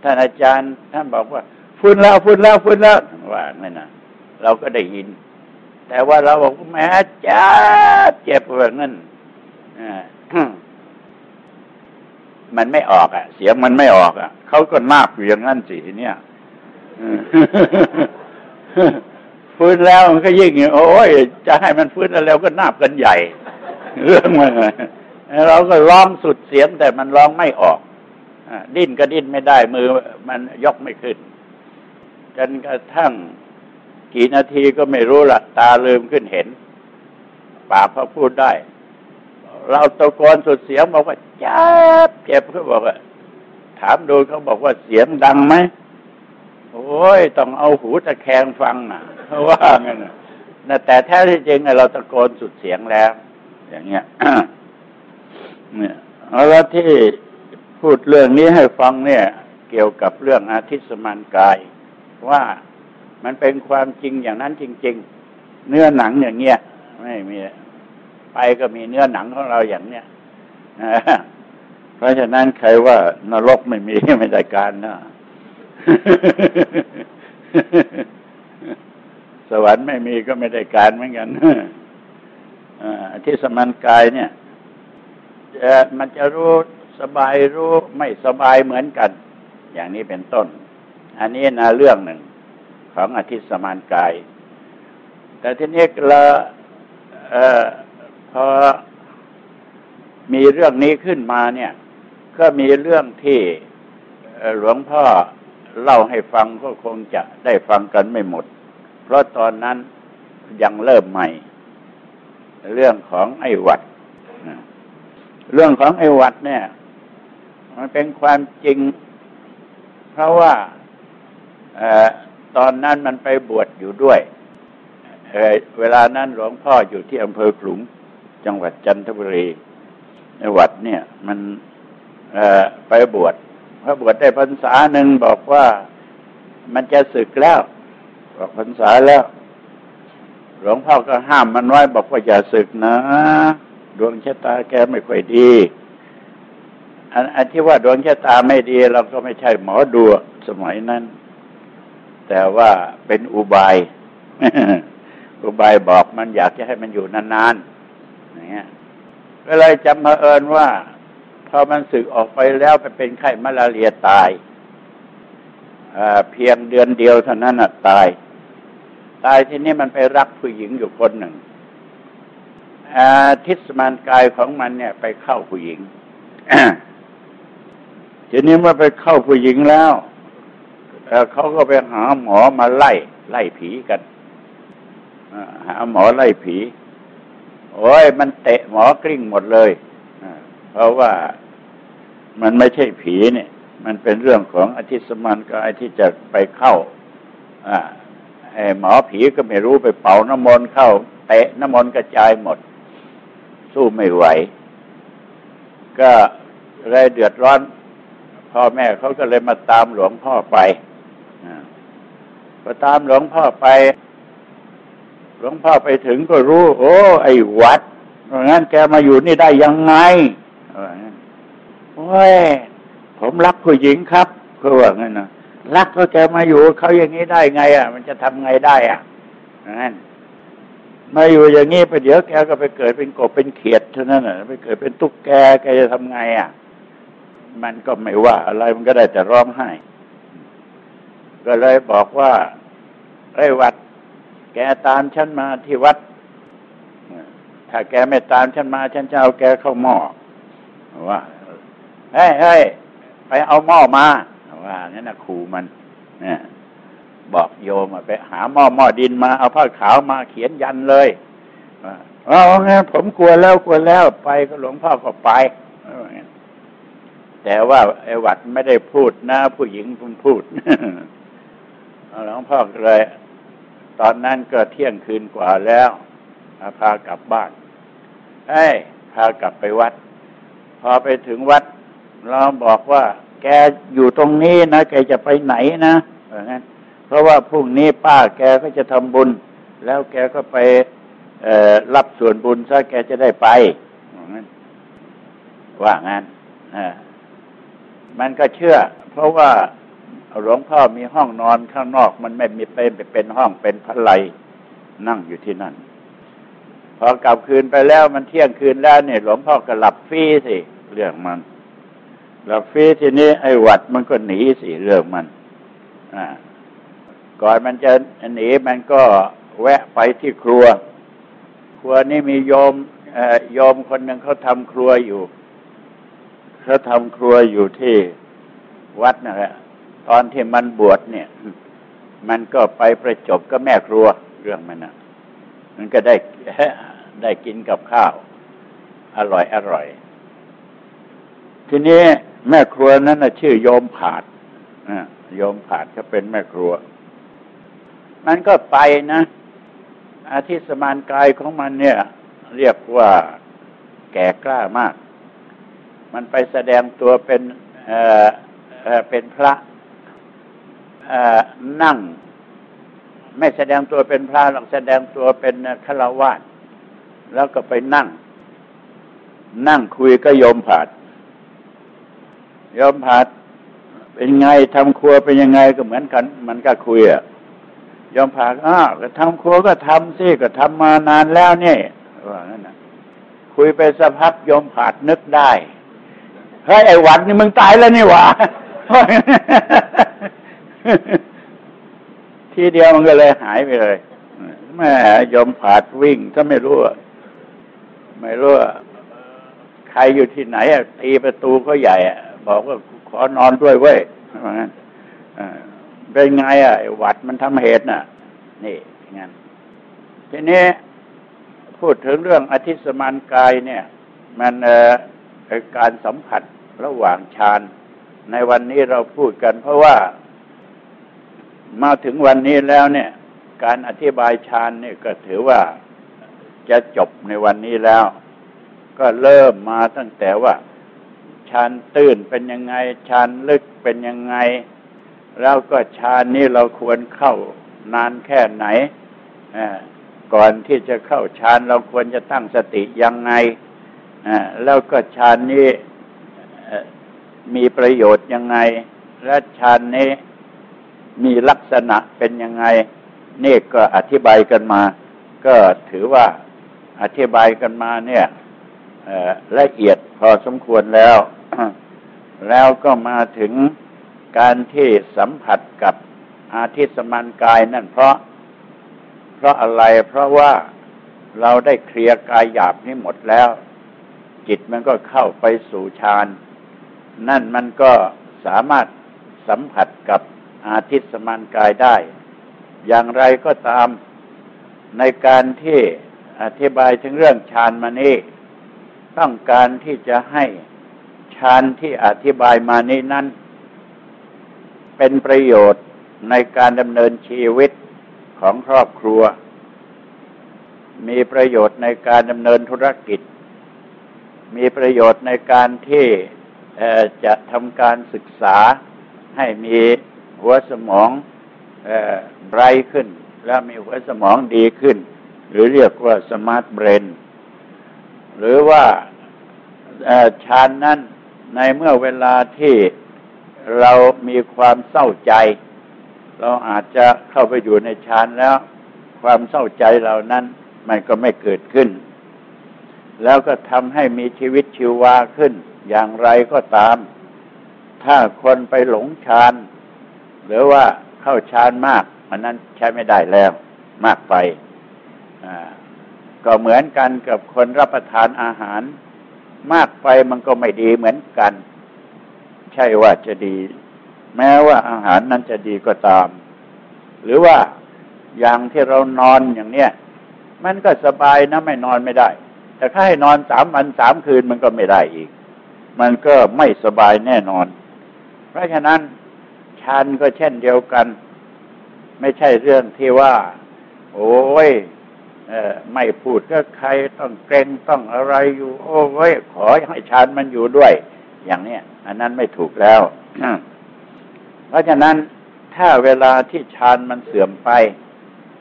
ท่านอาจารย์ ท่านบอกว่าฟื้นแล้วฟื้นแล้วฟื้นแล้วว่าไม่นะเราก็ได้ยิน แต่ว่าเราบอกแม่จ้าเจ็บแบบนั้นมันไม่ออกอะ เสียงมันไม่ออกอะเขาก็นาบอยู่อย่างนั้นสิเนี่ยฟื้นแล้วมันก็ยิ่งโอ้ยจะให้มันฟื้นแล้วก็นาบกันใหญ่ เรื่องมัน เราก็ร้องสุดเสียงแต่มันร้องไม่ออกดิ้นก็ดิ้นไม่ได้มือมันยกไม่ขึ้น จนกระทั่งกี่นาทีก็ไม่รู้ละตาลืมขึ้นเห็น ปากเขาพูดได้ เราตะโกนสุดเสียงบอกว่าเจ็บเจ็บเขาบอกว่าถามดูเขาบอกว่าเสียงดังไหมโอ้ยต้องเอาหูตะแคงฟังอะเขาว่างั้นนะแต่แท้ที่จริงเราตะโกนสุดเสียงแล้ว อย่างเงี้ย เนี่ยเอาละที่พูดเรื่องนี้ให้ฟังเนี่ย เกี่ยวกับเรื่องอาทิตย์สมานกาย ว่ามันเป็นความจริงอย่างนั้นจริง ๆ เนื้อหนังอย่างเงี้ยไม่มีไปก็มีเนื้อหนังของเราอย่างเนี้ยเพราะฉะนั้นใครว่านรกไม่มีไม่ได้การนะสวรรค์ไม่มีก็ไม่ได้การเหมือนกันที่สมันกายเนี่ย มันจะรู้สบายรู้ไม่สบายเหมือนกัน อย่างนี้เป็นต้น อันนี้นะเรื่องหนึ่งของอธิสมานกาย แต่ทีนี้เราออพอมีเรื่องนี้ขึ้นมาเนี่ย ก็มีเรื่องที่หลวงพ่อเล่าให้ฟังก็คงจะได้ฟังกันไม่หมด เพราะตอนนั้นยังเริ่มใหม่ เรื่องของไอ้วัด เรื่องของไอ้วัดเนี่ย มันเป็นความจริง เพราะว่าอตอนนั้นมันไปบวชอยู่ด้วยเเวลานั้นหลวงพ่ออยู่ที่อำเภอขลุง จังหวัดจันทบุรีไอ้วัดเนี่ย มันไปบวชพระบวชได้พรรษาหนึ่งบอกว่ามันจะศึกแล้ว บอกพรรษาแล้ว หลวงพ่อก็ห้ามมันไว้บอกว่าอย่าศึกนะ ดวงชะตาแกไม่ค่อยดีอันอันที่ว่าดวงชะตาไม่ดี เราก็ไม่ใช่หมอดูสมัยนั้น แต่ว่าเป็นอุบาย อุบายบอกมันอยากจะให้มันอยู่นานๆอย่างเงี้ยก็เลยจำมาเอิญว่า พอมันสึกออกไปแล้วไปเป็นไข้มาลาเรียตายเพียงเดือนเดียวเท่านั้นตาย ตายที่นี่มันไปรักผู้หญิงอยู่คนหนึ่ง ทิศมานกายของมันเนี่ย ไปเข้าผู้หญิงทีนี้เมื่อไปเข้าผู้หญิงแล้วเขาก็ไปหาหมอมาไล่ ไล่ผีกันหาหมอไล่ผี โอ้ยมันเตะหมอกลิ้งหมดเลยเพราะว่ามันไม่ใช่ผีเนี่ย มันเป็นเรื่องของอธิสมานกายที่จะไปเข้าอ่าไอหมอผีก็ไม่รู้ไปเป่าน้ำมนต์เข้าเตะน้ำมนต์กระจายหมด สู้ไม่ไหว ก็เลยเดือดร้อน พ่อแม่เขาก็เลยมาตามหลวงพ่อไปพอตามหลวงพ่อไป หลวงพ่อไปถึงก็รู้ โอ้ ไอ้วัดงั้นแกมาอยู่นี่ได้ยังไงโอ้ย ผมรักผู้หญิงครับเพื่อว่างั้นนะรักก็แกมาอยู่เขาอย่างนี้ได้ไง อะ มันจะทำไงได้อะงั้น มาอยู่อย่างนี้ไปเดี๋ยวแกก็ไปเกิดเป็นกบเป็นเขียดเท่านั้นน่ะไปเกิดเป็นตุ๊กแกแกจะทำไงอะ มันก็ไม่ว่า อะไรมันก็ได้แต่ร้องไห้ ก็เลยบอกว่าไอ้วัด แกตามฉันมาที่วัดถ้าแกไม่ตามฉันมาฉันจะเอาแกเข้าหม้อว่าเฮ้ยเฮ้ยไปเอาหม้อมาว่านั่นนะครูมันเนี่ย บอกโยมไปหาหม้อหม้อดินมาเอาผ้าขาวมาเขียนยันเลยอ๋อไงผมกลัวแล้วกลัวแล้วไปก็หลวงพ่อก็ไปแต่ว่าไอ้วัดไม่ได้พูดนะ ผู้หญิงพูดพูดหลวงพ่อเลย ตอนนั้นก็เที่ยงคืนกว่าแล้วพากลับบ้านเอ้พากลับไปวัด พอไปถึงวัดเราบอกว่า แกอยู่ตรงนี้นะแกจะไปไหนนะอย่างนั้น ราะว่าพรุ่งนี้ป้าแกก็จะทำบุญ แล้วแกก็ไปรับส่วนบุญซะแกจะได้ไปว่างั้นมันก็เชื่อ เพราะว่าหลวงพ่อมีห้องนอนข้างนอก มันไม่มีเป็นเป็นห้องเป็นพลายนั่งอยู่ที่นั่น พอกลับคืนไปแล้วมันเที่ยงคืนแล้วเนี่ย หลวงพ่อก็หลับฟรีสิเรื่องมันหลับฟรีทีนี้ไอ้วัดมันก็หนีสิเรื่องมัน อ่า ก่อนมันจะหนีมันก็แวะไปที่ครัว ครัวนี้มีโยมโยมคนหนึ่งเขาทำครัวอยู่เขาทำครัวอยู่ที่วัดนะฮะตอนที่มันบวชเนี่ย มันก็ไปประจบก็แม่ครัวเรื่องมันนะมันก็ได้ได้กินกับข้าว อร่อยอร่อย ทีนี้แม่ครัวนั้นนะชื่อโยมผาดโยมผาดก็เป็นแม่ครัว มันก็ไปนะอาทิสมานกายของมันเนี่ย เรียกว่าแก่กล้ามาก มันไปแสดงตัวเป็นเออเออเป็นพระนั่ง ไม่แสดงตัวเป็นพระหรอกแสดงตัวเป็นฆราวาสแล้วก็ไปนั่ง นั่งคุยก็ยมผาดยมผาดเป็นไงทำครัวเป็นยังไงก็เหมือนกัน มันก็คุยอะ ยอมผาดอ้าวทำครัวก็ทำสิก็ทำมานานแล้วเนี่ยว่างั้นนะคุยไปสักพักยอมผาดนึกได้เฮ้ยไอ้วันนี่มึงตายแล้วนี่หว่าทีเดียวมันก็เลยหายไปเลยแม่ยอมผาดวิ่งถ้าไม่รู้ไม่รู้ใครอยู่ที่ไหนอะตีประตูเขาใหญ่อะบอกว่าขอนอนด้วยเว้ยว่างั้น เป็นไงอะหวัดมันทำเหตุน่ะ นี่งั้นทีนี้พูดถึงเรื่องอธิสมานกายเนี่ย มันการสัมผัสระหว่างฌานในวันนี้เราพูดกันเพราะว่ามาถึงวันนี้แล้วเนี่ย การอธิบายฌานเนี่ยก็ถือว่าจะจบในวันนี้แล้ว ก็เริ่มมาตั้งแต่ว่าฌานตื้นเป็นยังไงฌานลึกเป็นยังไง แล้วก็ฌานนี้เราควรเข้านานแค่ไหนก่อนที่จะเข้าฌานเราควรจะตั้งสติยังไงแล้วก็ฌานนี้มีประโยชน์ยังไง และฌานนี้มีลักษณะเป็นยังไงนี่ก็อธิบายกันมา ก็ถือว่าอธิบายกันมาเนี่ยละเอียดพอสมควรแล้ว แล้วก็มาถึง การที่สัมผัสกับอาทิตสมานกายนั่นเพราะ เพราะอะไรเพราะว่าเราได้เคลียร์กายหยาบนี้หมดแล้ว จิตมันก็เข้าไปสู่ฌานนั่นมันก็สามารถสัมผัสกับอาทิตสมานกายได้ อย่างไรก็ตามในการที่อธิบายถึงเรื่องฌานมานี้ต้องการที่จะให้ฌานที่อธิบายมานี้นั้น เป็นประโยชน์ในการดำเนินชีวิตของครอบครัว มีประโยชน์ในการดำเนินธุรกิจ มีประโยชน์ในการที่จะทำการศึกษาให้มีหัวสมอง bright ขึ้น และมีหัวสมองดีขึ้น หรือเรียกว่า smart brain หรือว่าฌานนั้นในเมื่อเวลาที่ เรามีความเศร้าใจ เราอาจจะเข้าไปอยู่ในฌานแล้ว ความเศร้าใจเหล่านั้นมันก็ไม่เกิดขึ้น แล้วก็ทำให้มีชีวิตชีวาขึ้น อย่างไรก็ตาม ถ้าคนไปหลงฌานหรือว่าเข้าฌานมากมันนั้นใช้ไม่ได้แล้วมากไปก็เหมือนกันกับคนรับประทานอาหาร มากไปมันก็ไม่ดีเหมือนกัน ใช่ว่าจะดี แม้ว่าอาหารนั้นจะดีก็ตาม หรือว่าอย่างที่เรานอนอย่างเนี้ยมันก็สบายนะไม่นอนไม่ได้ แต่ถ้าให้นอนสามวันสามคืนมันก็ไม่ได้อีก มันก็ไม่สบายแน่นอน เพราะฉะนั้นชันก็เช่นเดียวกัน ไม่ใช่เรื่องที่ว่า โอ้ยไม่พูดก็ใครต้องเกรงต้องอะไรอยู่ โอ้ยขอให้ชานมันอยู่ด้วย อย่างเนี้ยอันนั้นไม่ถูกแล้วเพราะฉะนั้นถ้าเวลาที่ชานมันเสื่อมไป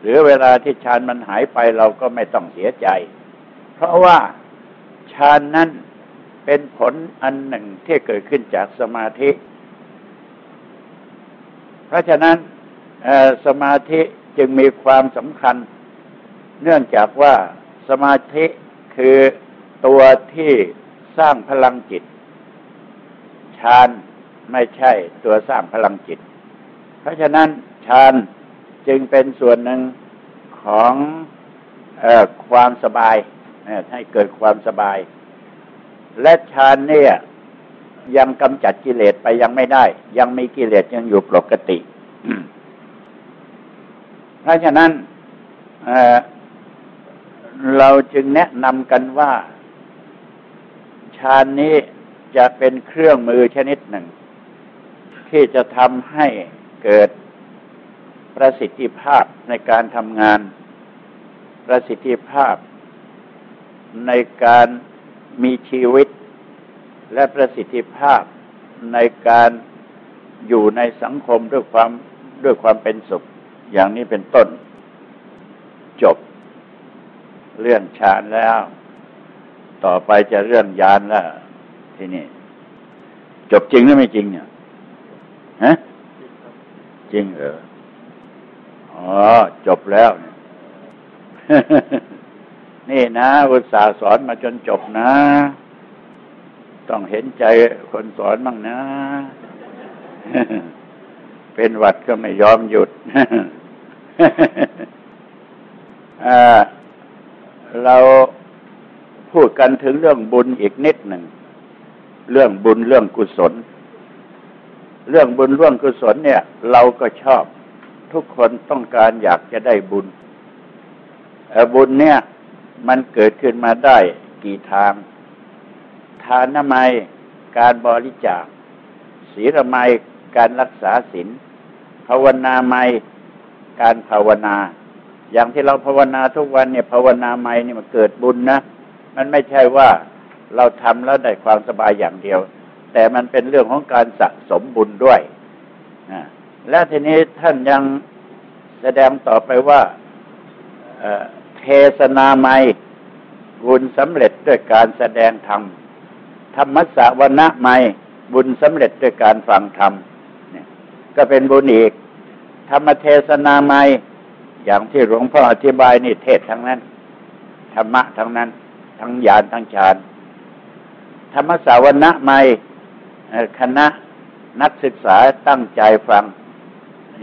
หรือเวลาที่ชานมันหายไปเราก็ไม่ต้องเสียใจ เพราะว่าชานนั้นเป็นผลอันหนึ่งที่เกิดขึ้นจากสมาธิ เพราะฉะนั้นสมาธิจึงมีความสำคัญ เนื่องจากว่าสมาธิคือตัวที่สร้างพลังจิต ฌานไม่ใช่ตัวสร้างพลังจิต เพราะฉะนั้นฌานจึงเป็นส่วนหนึ่งของอความสบายให้เกิดความสบาย และฌานเนี่ยยังกำจัดกิเลสไปยังไม่ได้ ยังมีกิเลสยังอยู่ปกติ เพราะฉะนั้นเเราจึงแนะนำกันว่าฌานนี้ จะเป็นเครื่องมือชนิดหนึ่ง ที่จะทำให้เกิดประสิทธิภาพในการทำงาน ประสิทธิภาพ ในการมีชีวิต และประสิทธิภาพในการอยู่ในสังคมด้วยความด้วยความเป็นสุข อย่างนี้เป็นต้น จบ เรื่องฌานแล้ว ต่อไปจะเรื่องยานแล้ว ที่นี่ จบจริงหรือไม่จริงเนี่ยฮะจริงเหรออ๋อจบแล้วเนี่ยนี่นะอุตสาห์สอนมาจนจบนะ ต้องเห็นใจคนสอนบ้างนะ เป็นวัดก็ไม่ยอมหยุดเราพูดกันถึงเรื่องบุญอีกนิดหนึ่ง เรื่องบุญเรื่องกุศล เรื่องบุญเรื่องกุศลเนี่ย เราก็ชอบทุกคนต้องการอยากจะได้บุญบุญเนี่ย มันเกิดขึ้นมาได้กี่ทาง ทานนามัยการบริจาคศีลไมการรักษาศีลภาวนาไมการภาวนา อย่างที่เราภาวนาทุกวันเนี่ย ภาวนาไมนี่มันเกิดบุญนะ มันไม่ใช่ว่า เราทำแล้วได้ความสบายอย่างเดียว แต่มันเป็นเรื่องของการสะสมบุญด้วยและทีนี้ท่านยังแสดงต่อไปว่าเทศนาไมบุญสำเร็จด้วยการแสดงธรรมธรรมสาวนะไมบุญสำเร็จด้วยการฟังธรรมเนี่ยก็เป็นบุญอีก ธรรมเทศนาไมอย่างที่หลวงพ่ออธิบายนี่เทศทั้งนั้น ธรรมะทั้งนั้น ทั้งญาณทั้งฌาน ธรรมสาวนะไม่คณะนักศึกษาตั้งใจฟัง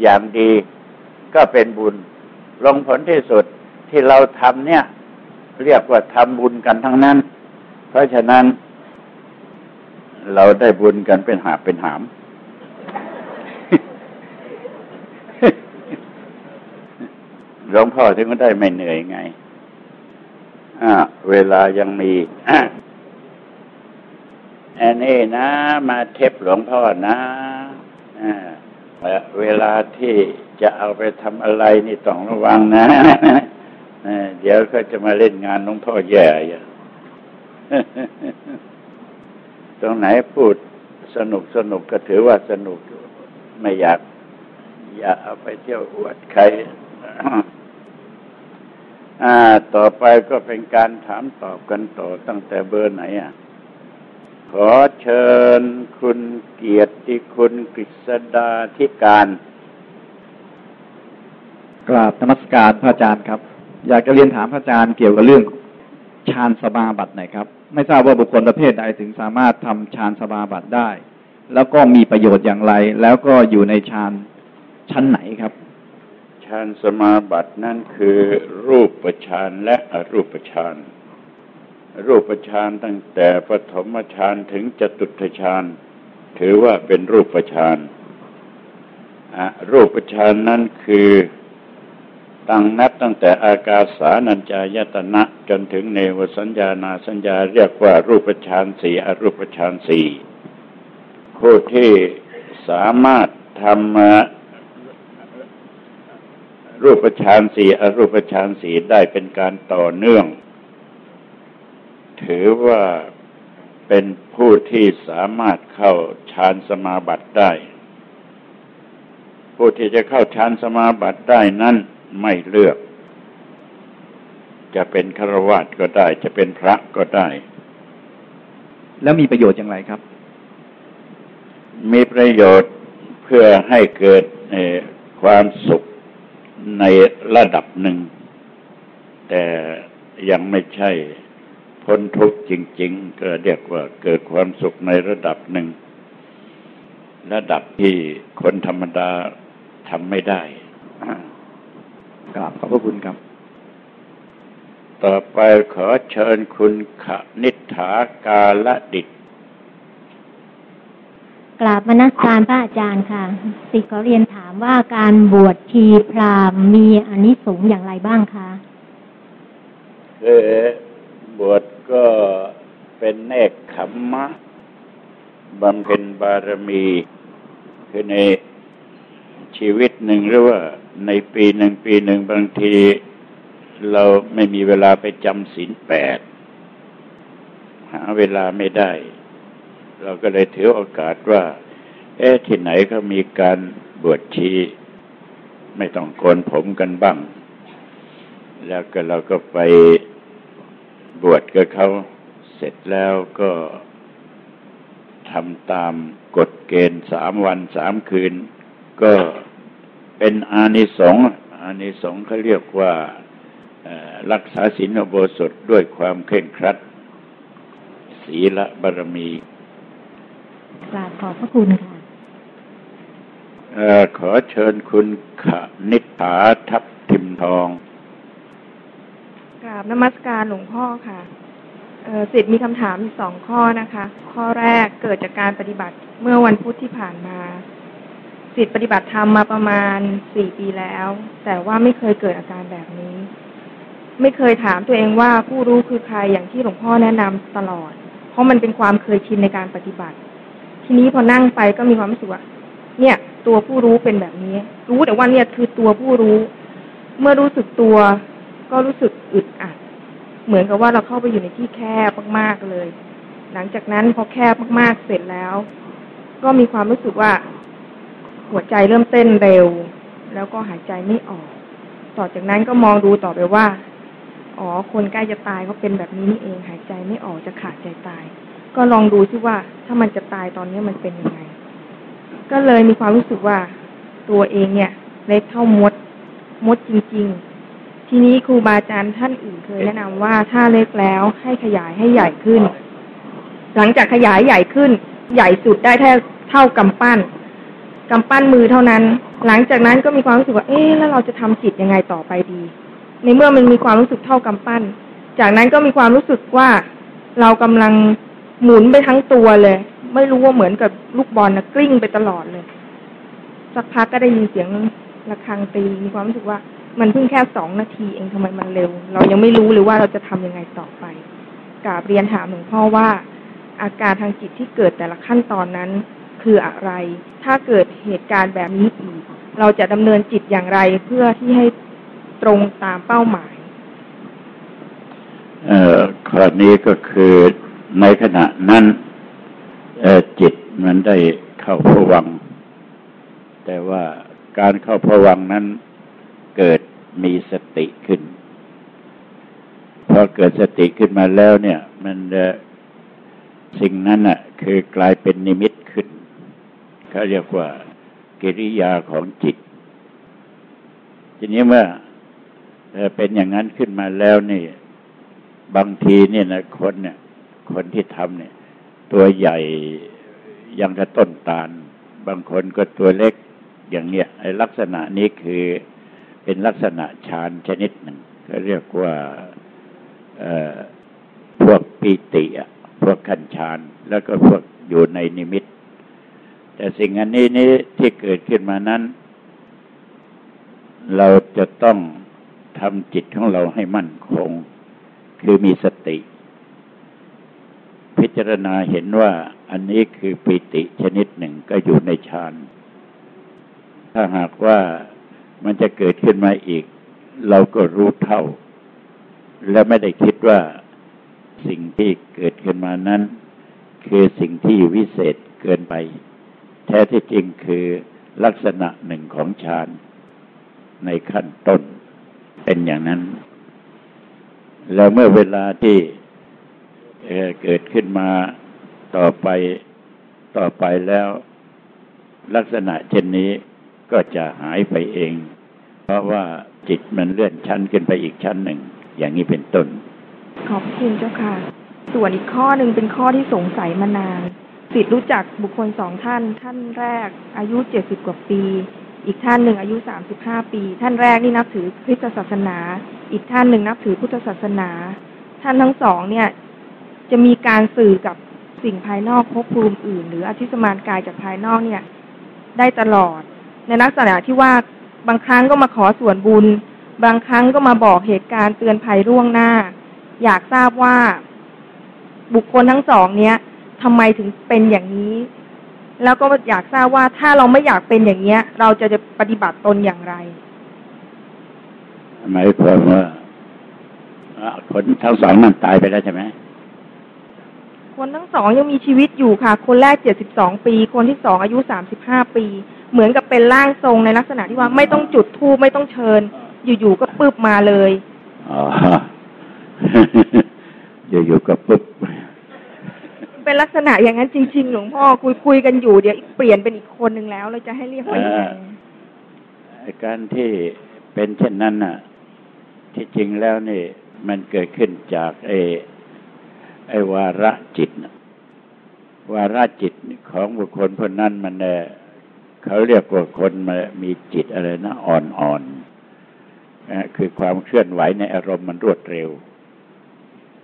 อย่างดีก็เป็นบุญ ลงผลที่สุดที่เราทำเนี่ย เรียกว่าทำบุญกันทั้งนั้น เพราะฉะนั้น เราได้บุญกันเป็นหาเป็นหาม หลวงพ่อถึงก็ได้ไม่เหนื่อยไง อ่า เวลายังมี อันนี้นะ มาเทปหลวงพ่อนะอ่าเวลาที่จะเอาไปทำอะไรนี่ต้องระวังนะเดี๋ยวก็จะมาเล่นงานน้องพ่อแย่อย่าตรงไหนพูดสนุกสนุกก็ถือว่าสนุกไม่อยาก อย่าเอาไปเที่ยวอวดใครอ่าต่อไปก็เป็นการถามตอบกันต่อตั้งแต่เบอร์ไหนอะ ขอเชิญคุณเกียรติคุณกฤษดาธิการ
กราบธรรมสการพระอาจารย์ครับ อยากจะเรียนถามพระอาจารย์เกี่ยวกับเรื่องฌานสมาบัติหน่อยครับ ไม่ทราบว่าบุคคลประเภทใดถึงสามารถทำฌานสมาบัติได้ แล้วก็มีประโยชน์อย่างไร แล้วก็อยู่ในฌานชั้นไหนครับ
ฌานสมาบัตินั่นคือรูปฌานและอรูปฌาน รูปฌานตั้งแต่ปฐมฌานถึงจตุตฌานถือว่าเป็นรูปฌานรูปฌานนั้นคือตั้งนับตั้งแต่อากาสานัญจายตนะจนถึงเนวสัญญานาสัญญาเรียกว่ารูปฌานสี่อรูปฌานสี่ผู้ที่สามารถทำรูปฌานสี่อรูปฌานสี่ได้เป็นการต่อเนื่อง ถือว่าเป็นผู้ที่สามารถเข้าฌานสมาบัติได้ ผู้ที่จะเข้าฌานสมาบัติได้นั้นไม่เลือก จะเป็นฆราวาสก็ได้ จะเป็นพระก็ได้
แล้วมีประโยชน์อย่างไรครับ
มีประโยชน์เพื่อให้เกิดความสุขในระดับหนึ่ง แต่ยังไม่ใช่ พ้นทุกข์จริง ๆ ก็เรียกว่าเกิดความสุขในระดับหนึ่ง ระดับที่คนธรรมดาทำไม่ได้
กราบขอบพระคุณครับ
ต่อไปขอเชิญคุณขนิฐากาลดิต
กราบมนัสการพระอาจารย์ค่ะ สิขอเรียนถามว่าการบวชชีพรามมีอนิสงส์อย่างไรบ้างคะ
เออบวช ก็เป็นเนกขมมะบำเพ็ญบารมีคือในชีวิตหนึ่งหรือว่าในปีหนึ่งปีหนึ่งบางที เราไม่มีเวลาไปจำศีลแปด หาเวลาไม่ได้ เราก็เลยถือโอกาสว่า เอ๊ะที่ไหนเขามีการบวชชีไม่ต้องโกนผมกันบ้าง แล้วก็เราก็ไป บวชกับเขาเสร็จแล้วก็ทำตามกฎเกณฑ์สามวันสามคืน ก็เป็นอานิสงส์อานิสงส์เขาเรียกว่ารักษาศีลโบสถด้วยความเคร่งครัด ศีลบารมี
กราบขอบพระคุณค่ะ
ขอเชิญคุณขนิฐาทับทิมทอง
ก ราบนมัสการหลวงพ่อค่ะสิทธิ์มีคำถามสองข้อนะคะ ข้อแรกเกิดจากการปฏิบัติเมื่อวันพุธที่ผ่านมาสิทธิ์ปฏิบัติธรรมมาประมาณสี่ปีแล้ว แต่ว่าไม่เคยเกิดอาการแบบนี้ ไม่เคยถามตัวเองว่าผู้รู้คือใครอย่างที่หลวงพ่อแนะนำตลอด เพราะมันเป็นความเคยชินในการปฏิบัติ ทีนี้พอนั่งไปก็มีความรู้สึกว่าเนี่ย ตัวผู้รู้เป็นแบบนี้ รู้แต่ว่าเนี่ยคือตัวผู้รู้ เมื่อรู้สึกตัว ก็รู้สึกอึดอัดเหมือนกับว่าเราเข้าไปอยู่ในที่แคบมากๆเลย หลังจากนั้นพอแคบมากๆเสร็จแล้ว ก็มีความรู้สึกว่า หัวใจเริ่มเต้นเร็ว แล้วก็หายใจไม่ออก ต่อจากนั้นก็มองดูต่อไปว่า อ๋อ คนใกล้จะตายก็เป็นแบบนี้นี่เอง หายใจไม่ออกจะขาดใจตาย ก็ลองดูซิว่า ถ้ามันจะตายตอนนี้มันเป็นยังไง ก็เลยมีความรู้สึกว่า ตัวเองเนี่ย เล็กเท่ามด มดจริง ๆ ทีนี้ครูบาอาจารย์ท่านอื่นเคยแนะนำว่าถ้าเล็กแล้วให้ขยายให้ใหญ่ขึ้น หลังจากขยายใหญ่ขึ้น ใหญ่สุดได้แค่เท่ากำปั้นกำปั้นมือเท่านั้น หลังจากนั้นก็มีความรู้สึกว่า เอ๊ะแล้วเราจะทำจิตยังไงต่อไปดี ในเมื่อมันมีความรู้สึกเท่ากำปั้น จากนั้นก็มีความรู้สึกว่าเรากำลังหมุนไปทั้งตัวเลย ไม่รู้ว่าเหมือนกับลูกบอลนะกลิ้งไปตลอดเลย สักพักก็ได้ยินเสียงระฆังตีมีความรู้สึกว่า มันเพิ่งแค่สองนาทีเองทำไมมันเร็ว เรายังไม่รู้เลยว่าเราจะทำยังไงต่อไปกราบเรียนถามหลวงพ่อว่า อาการทางจิตที่เกิดแต่ละขั้นตอนนั้นคืออะไร ถ้าเกิดเหตุการณ์แบบนี้อีก เราจะดำเนินจิตอย่างไรเพื่อที่ให้ตรงตามเป้าหมาย
เอ่อข้อนี้ก็คือในขณะนั้นจิตมันได้เข้าพวัง แต่ว่าการเข้าพวังนั้นเกิด มีสติขึ้น พอเกิดสติขึ้นมาแล้วเนี่ย มันสิ่งนั้นอะ คือกลายเป็นนิมิตขึ้นเขาเรียกว่า กิริยาของจิต ทีนี้เมื่อเป็นอย่างนั้นขึ้นมาแล้วนี่ บางทีเนี่ยนะคนเนี่ย คนที่ทำเนี่ย ตัวใหญ่ยังกระต้นตาล บางคนก็ตัวเล็กอย่างเนี้ยไอลักษณะนี้คือ เป็นลักษณะฌานชนิดหนึ่งก็เรียกว่าพวกปีติอะพวกขันฌาน แล้วก็พวกอยู่ในนิมิต แต่สิ่งอันนี้นี้ที่เกิดขึ้นมานั้น เราจะต้องทำจิตของเราให้มั่นคง คือมีสติ พิจารณาเห็นว่าอันนี้คือปิติชนิดหนึ่งก็อยู่ในฌาน ถ้าหากว่า มันจะเกิดขึ้นมาอีก เราก็รู้เท่า และไม่ได้คิดว่าสิ่งที่เกิดขึ้นมานั้น คือสิ่งที่วิเศษเกินไป แท้ที่จริงคือลักษณะหนึ่งของฌานในขั้นต้นเป็นอย่างนั้น แล้วเมื่อเวลาที่เเกิดขึ้นมาต่อไปต่อไปแล้ว ลักษณะเช่นนี้ ก็จะหายไปเอง เพราะว่าจิตมันเลื่อนชั้นขึ้นไปอีกชั้นหนึ่ง อย่างนี้เป็นต้น
ขอบคุณเจ้าค่ะ ส่วนอีกข้อหนึ่งเป็นข้อที่สงสัยมานานสิทธิ์รู้จักบุคคลสองท่าน ท่านแรก อายุเจ็ดสิบกว่าปี อีกท่านหนึ่งอายุสามสิบห้าปี ท่านแรกนี่นับถือคริสตศาสนา อีกท่านหนึ่งนับถือพุทธศาสนา ท่านทั้งสองเนี่ย จะมีการสื่อกับสิ่งภายนอกภพภูมิอื่น หรืออธิสมานกายจากภายนอกเนี่ย ได้ตลอด ในลักษณะที่ว่าบางครั้งก็มาขอส่วนบุญ บางครั้งก็มาบอกเหตุการณ์เตือนภัยล่วงหน้า อยากทราบว่าบุคคลทั้งสองเนี้ยทำไมถึงเป็นอย่างนี้ แล้วก็อยากทราบว่าถ้าเราไม่อยากเป็นอย่างเนี้ย เราจะจะปฏิบัติตนอย่างไร
หมายความว่าคนทั้งสองมันตายไปแล้วใช่ไหม
คนทั้งสองยังมีชีวิตอยู่ค่ะ คนแรกเจ็ดสิบสองปี คนที่สองอายุสามสิบห้าปี เหมือนกับเป็นร่างทรงในลักษณะที่ว่าไม่ต้องจุดธูปไม่ต้องเชิญ อยู่ๆก็ปึ๊บมาเลย
อ๋ออยู่ๆก็ปุ๊บ
เป็นลักษณะอย่างนั้นจริง ๆ หลวงพ่อคุยคุยกันอยู่เดี๋ยวเปลี่ยนเป็นอีกคนหนึ่งแล้วเราจะให้เรียกว่ายังไง
การที่เป็นเช่นนั้นน่ะ ที่จริงแล้วนี่ มันเกิดขึ้นจากไอ้ ไอ้วาระจิตวาระจิตของบุคคลคนนั้นมันเขาเรียกว่าคนมามีจิตอะไรนะอ่อนๆนะคือความเคลื่อนไหวในอารมณ์มันรวดเร็ว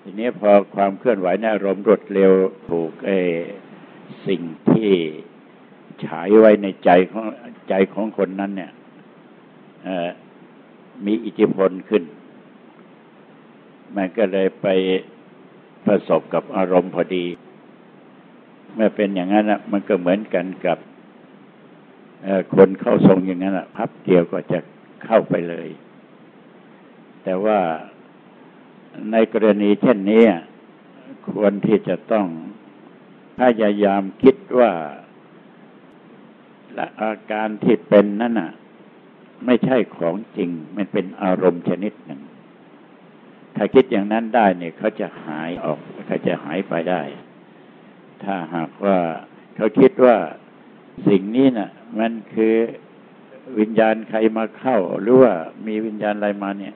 ทีนี้พอความเคลื่อนไหวในอารมณ์รวดเร็วถูกไอ้สิ่งที่ฉายไว้ในใจของใจของคนนั้น เนี่ยมีอิทธิพลขึ้น มันก็เลยไป ประสบกับอารมณ์พอดี เมื่อเป็นอย่างนั้นมันก็เหมือนกันกับคนเข้าทรงอย่างนั้นพับเดียวก็จะเข้าไปเลย แต่ว่าในกรณีเช่นนี้ควรที่จะต้องพยายามคิดว่าและอาการที่เป็นนั่นน่ะ ไม่ใช่ของจริง มันเป็นอารมณ์ชนิดหนึ่ง ถ้าคิดอย่างนั้นได้เนี่ยเขาจะหายออกเขาจะหายไปได้ ถ้าหากว่าเขาคิดว่าสิ่งนี้น่ะ มันคือวิญญาณใครมาเข้า หรือว่ามีวิญญาณอะไรมาเนี่ย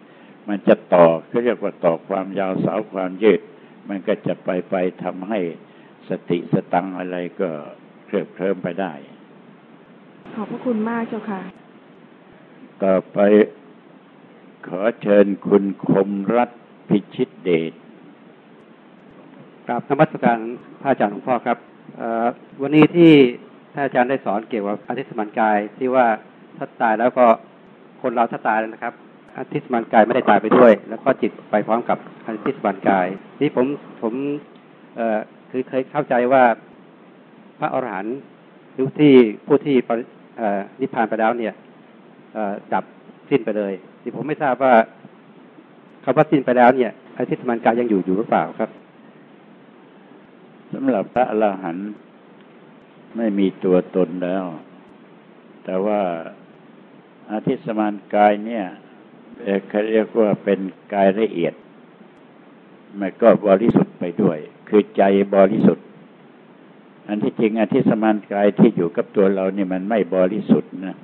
มันจะต่อเขาเรียกว่าต่อความยาวสาวความยืด มันก็จะไปไปทำให้สติสตังอะไรก็เคลิบเคลิ้มไปได้
ขอบพระคุณมากเจ้าค่ะ
ต่อไปขอเชิญคุณคมรัฐ พิชิตเดช
กราบนมัสการพระอาจารย์หลวงพ่อครับวันนี้ที่ท่านอาจารย์ได้สอนเกี่ยวกับอธิสมานกายที่ว่าถ้าตายแล้วก็คนเราถ้าตายแล้วนะครับอธิสมานกายไม่ได้ตายไปด้วย แล้วก็จิตไปพร้อมกับอธิสมานกาย นี่ผมผมเอ่อคือเคยเข้าใจว่าพระอรหันต์หรือที่ผู้ที่นิพพานไปแล้วเนี่ยดับสิ้นไปเลยที่ผมไม่ทราบว่า คำว่าสิ้นไปแล้วเนี่ยอธิสมานกายยังอยู่อยู่หรือเปล่าครับ
สำหรับพระอรหันต์ไม่มีตัวตนแล้ว แต่ว่าอาทิสมานกายเนี่ยเขาเรียกว่าเป็นกายละเอียด มันก็บริสุทธิ์ไปด้วย คือใจบริสุทธิ์ อันที่จริงอาทิสมานกายที่อยู่กับตัวเราเนี่ยมันไม่บริสุทธิ์นะ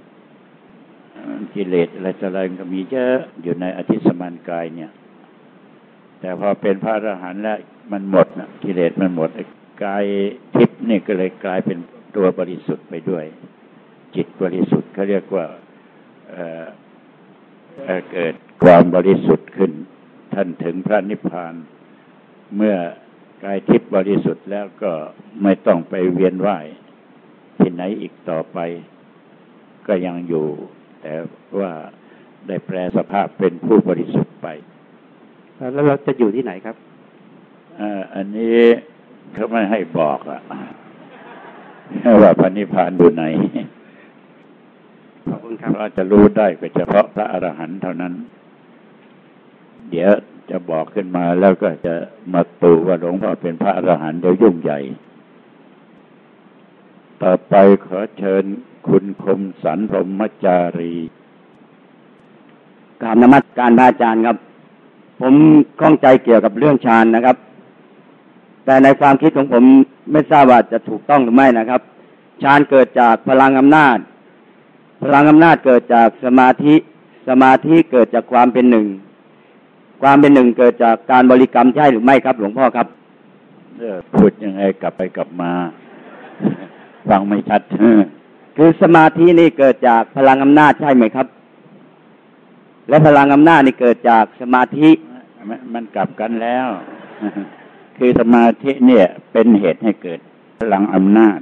กิเลสอะไรต่างก็มีเยอะอยู่ในอธิสมานกายเนี่ย แต่พอเป็นพระอรหันต์แล้วมันหมดนะกิเลสมันหมดกายทิพย์นี่ก็เลยกลายเป็นตัวบริสุทธิ์ไปด้วย จิตบริสุทธิ์เขาเรียกว่าเเกิดความบริสุทธิ์ขึ้น ท่านถึงพระนิพพาน เมื่อกายทิพย์บริสุทธิ์แล้วก็ไม่ต้องไปเวียนว่ายที่ไหนอีกต่อไป ก็ยังอยู่ แต่ว่าได้แปลสภาพเป็นผู้บริสุทธิ์ไป
แล้วเราจะอยู่ที่ไหนครับ
อันนี้เขาไม่ให้บอกอะว่าพระนิพพานอยู่ไหน
ขอบคุณครับ
เราจะรู้ได้ก็เฉพาะพระอรหันต์เท่านั้น เดี๋ยวจะบอกขึ้นมาแล้วก็จะมาตูว่าหลวงพ่อเป็นพระอรหันต์เดี๋ยวยุ่งใหญ่ ต่อไปขอเชิญ คุณคมสันพรมจารี
กราบนมัสการพระอาจารย์ครับ ผมข้องใจเกี่ยวกับเรื่องฌานนะครับ แต่ในความคิดของผมไม่ทราบว่าจะถูกต้องหรือไม่นะครับฌานเกิดจากพลังอำนาจ พลังอำนาจเกิดจากสมาธิสมาธิเกิดจากความเป็นหนึ่งคความเป็นหนึ่งเกิดจากการบริกรรมใช่หรือไม่ครับ หลวงพ่อครับ
เออพูดยังไงกลับไปกลับมา ฟังไม่ชัด
คือสมาธินี่เกิดจากพลังอำนาจใช่ไหมครับ และพลังอำนาจนี่เกิดจากสมาธิ
มันกลับกันแล้ว คือสมาธิเนี่ยเป็นเหตุให้เกิดพลังอำนาจ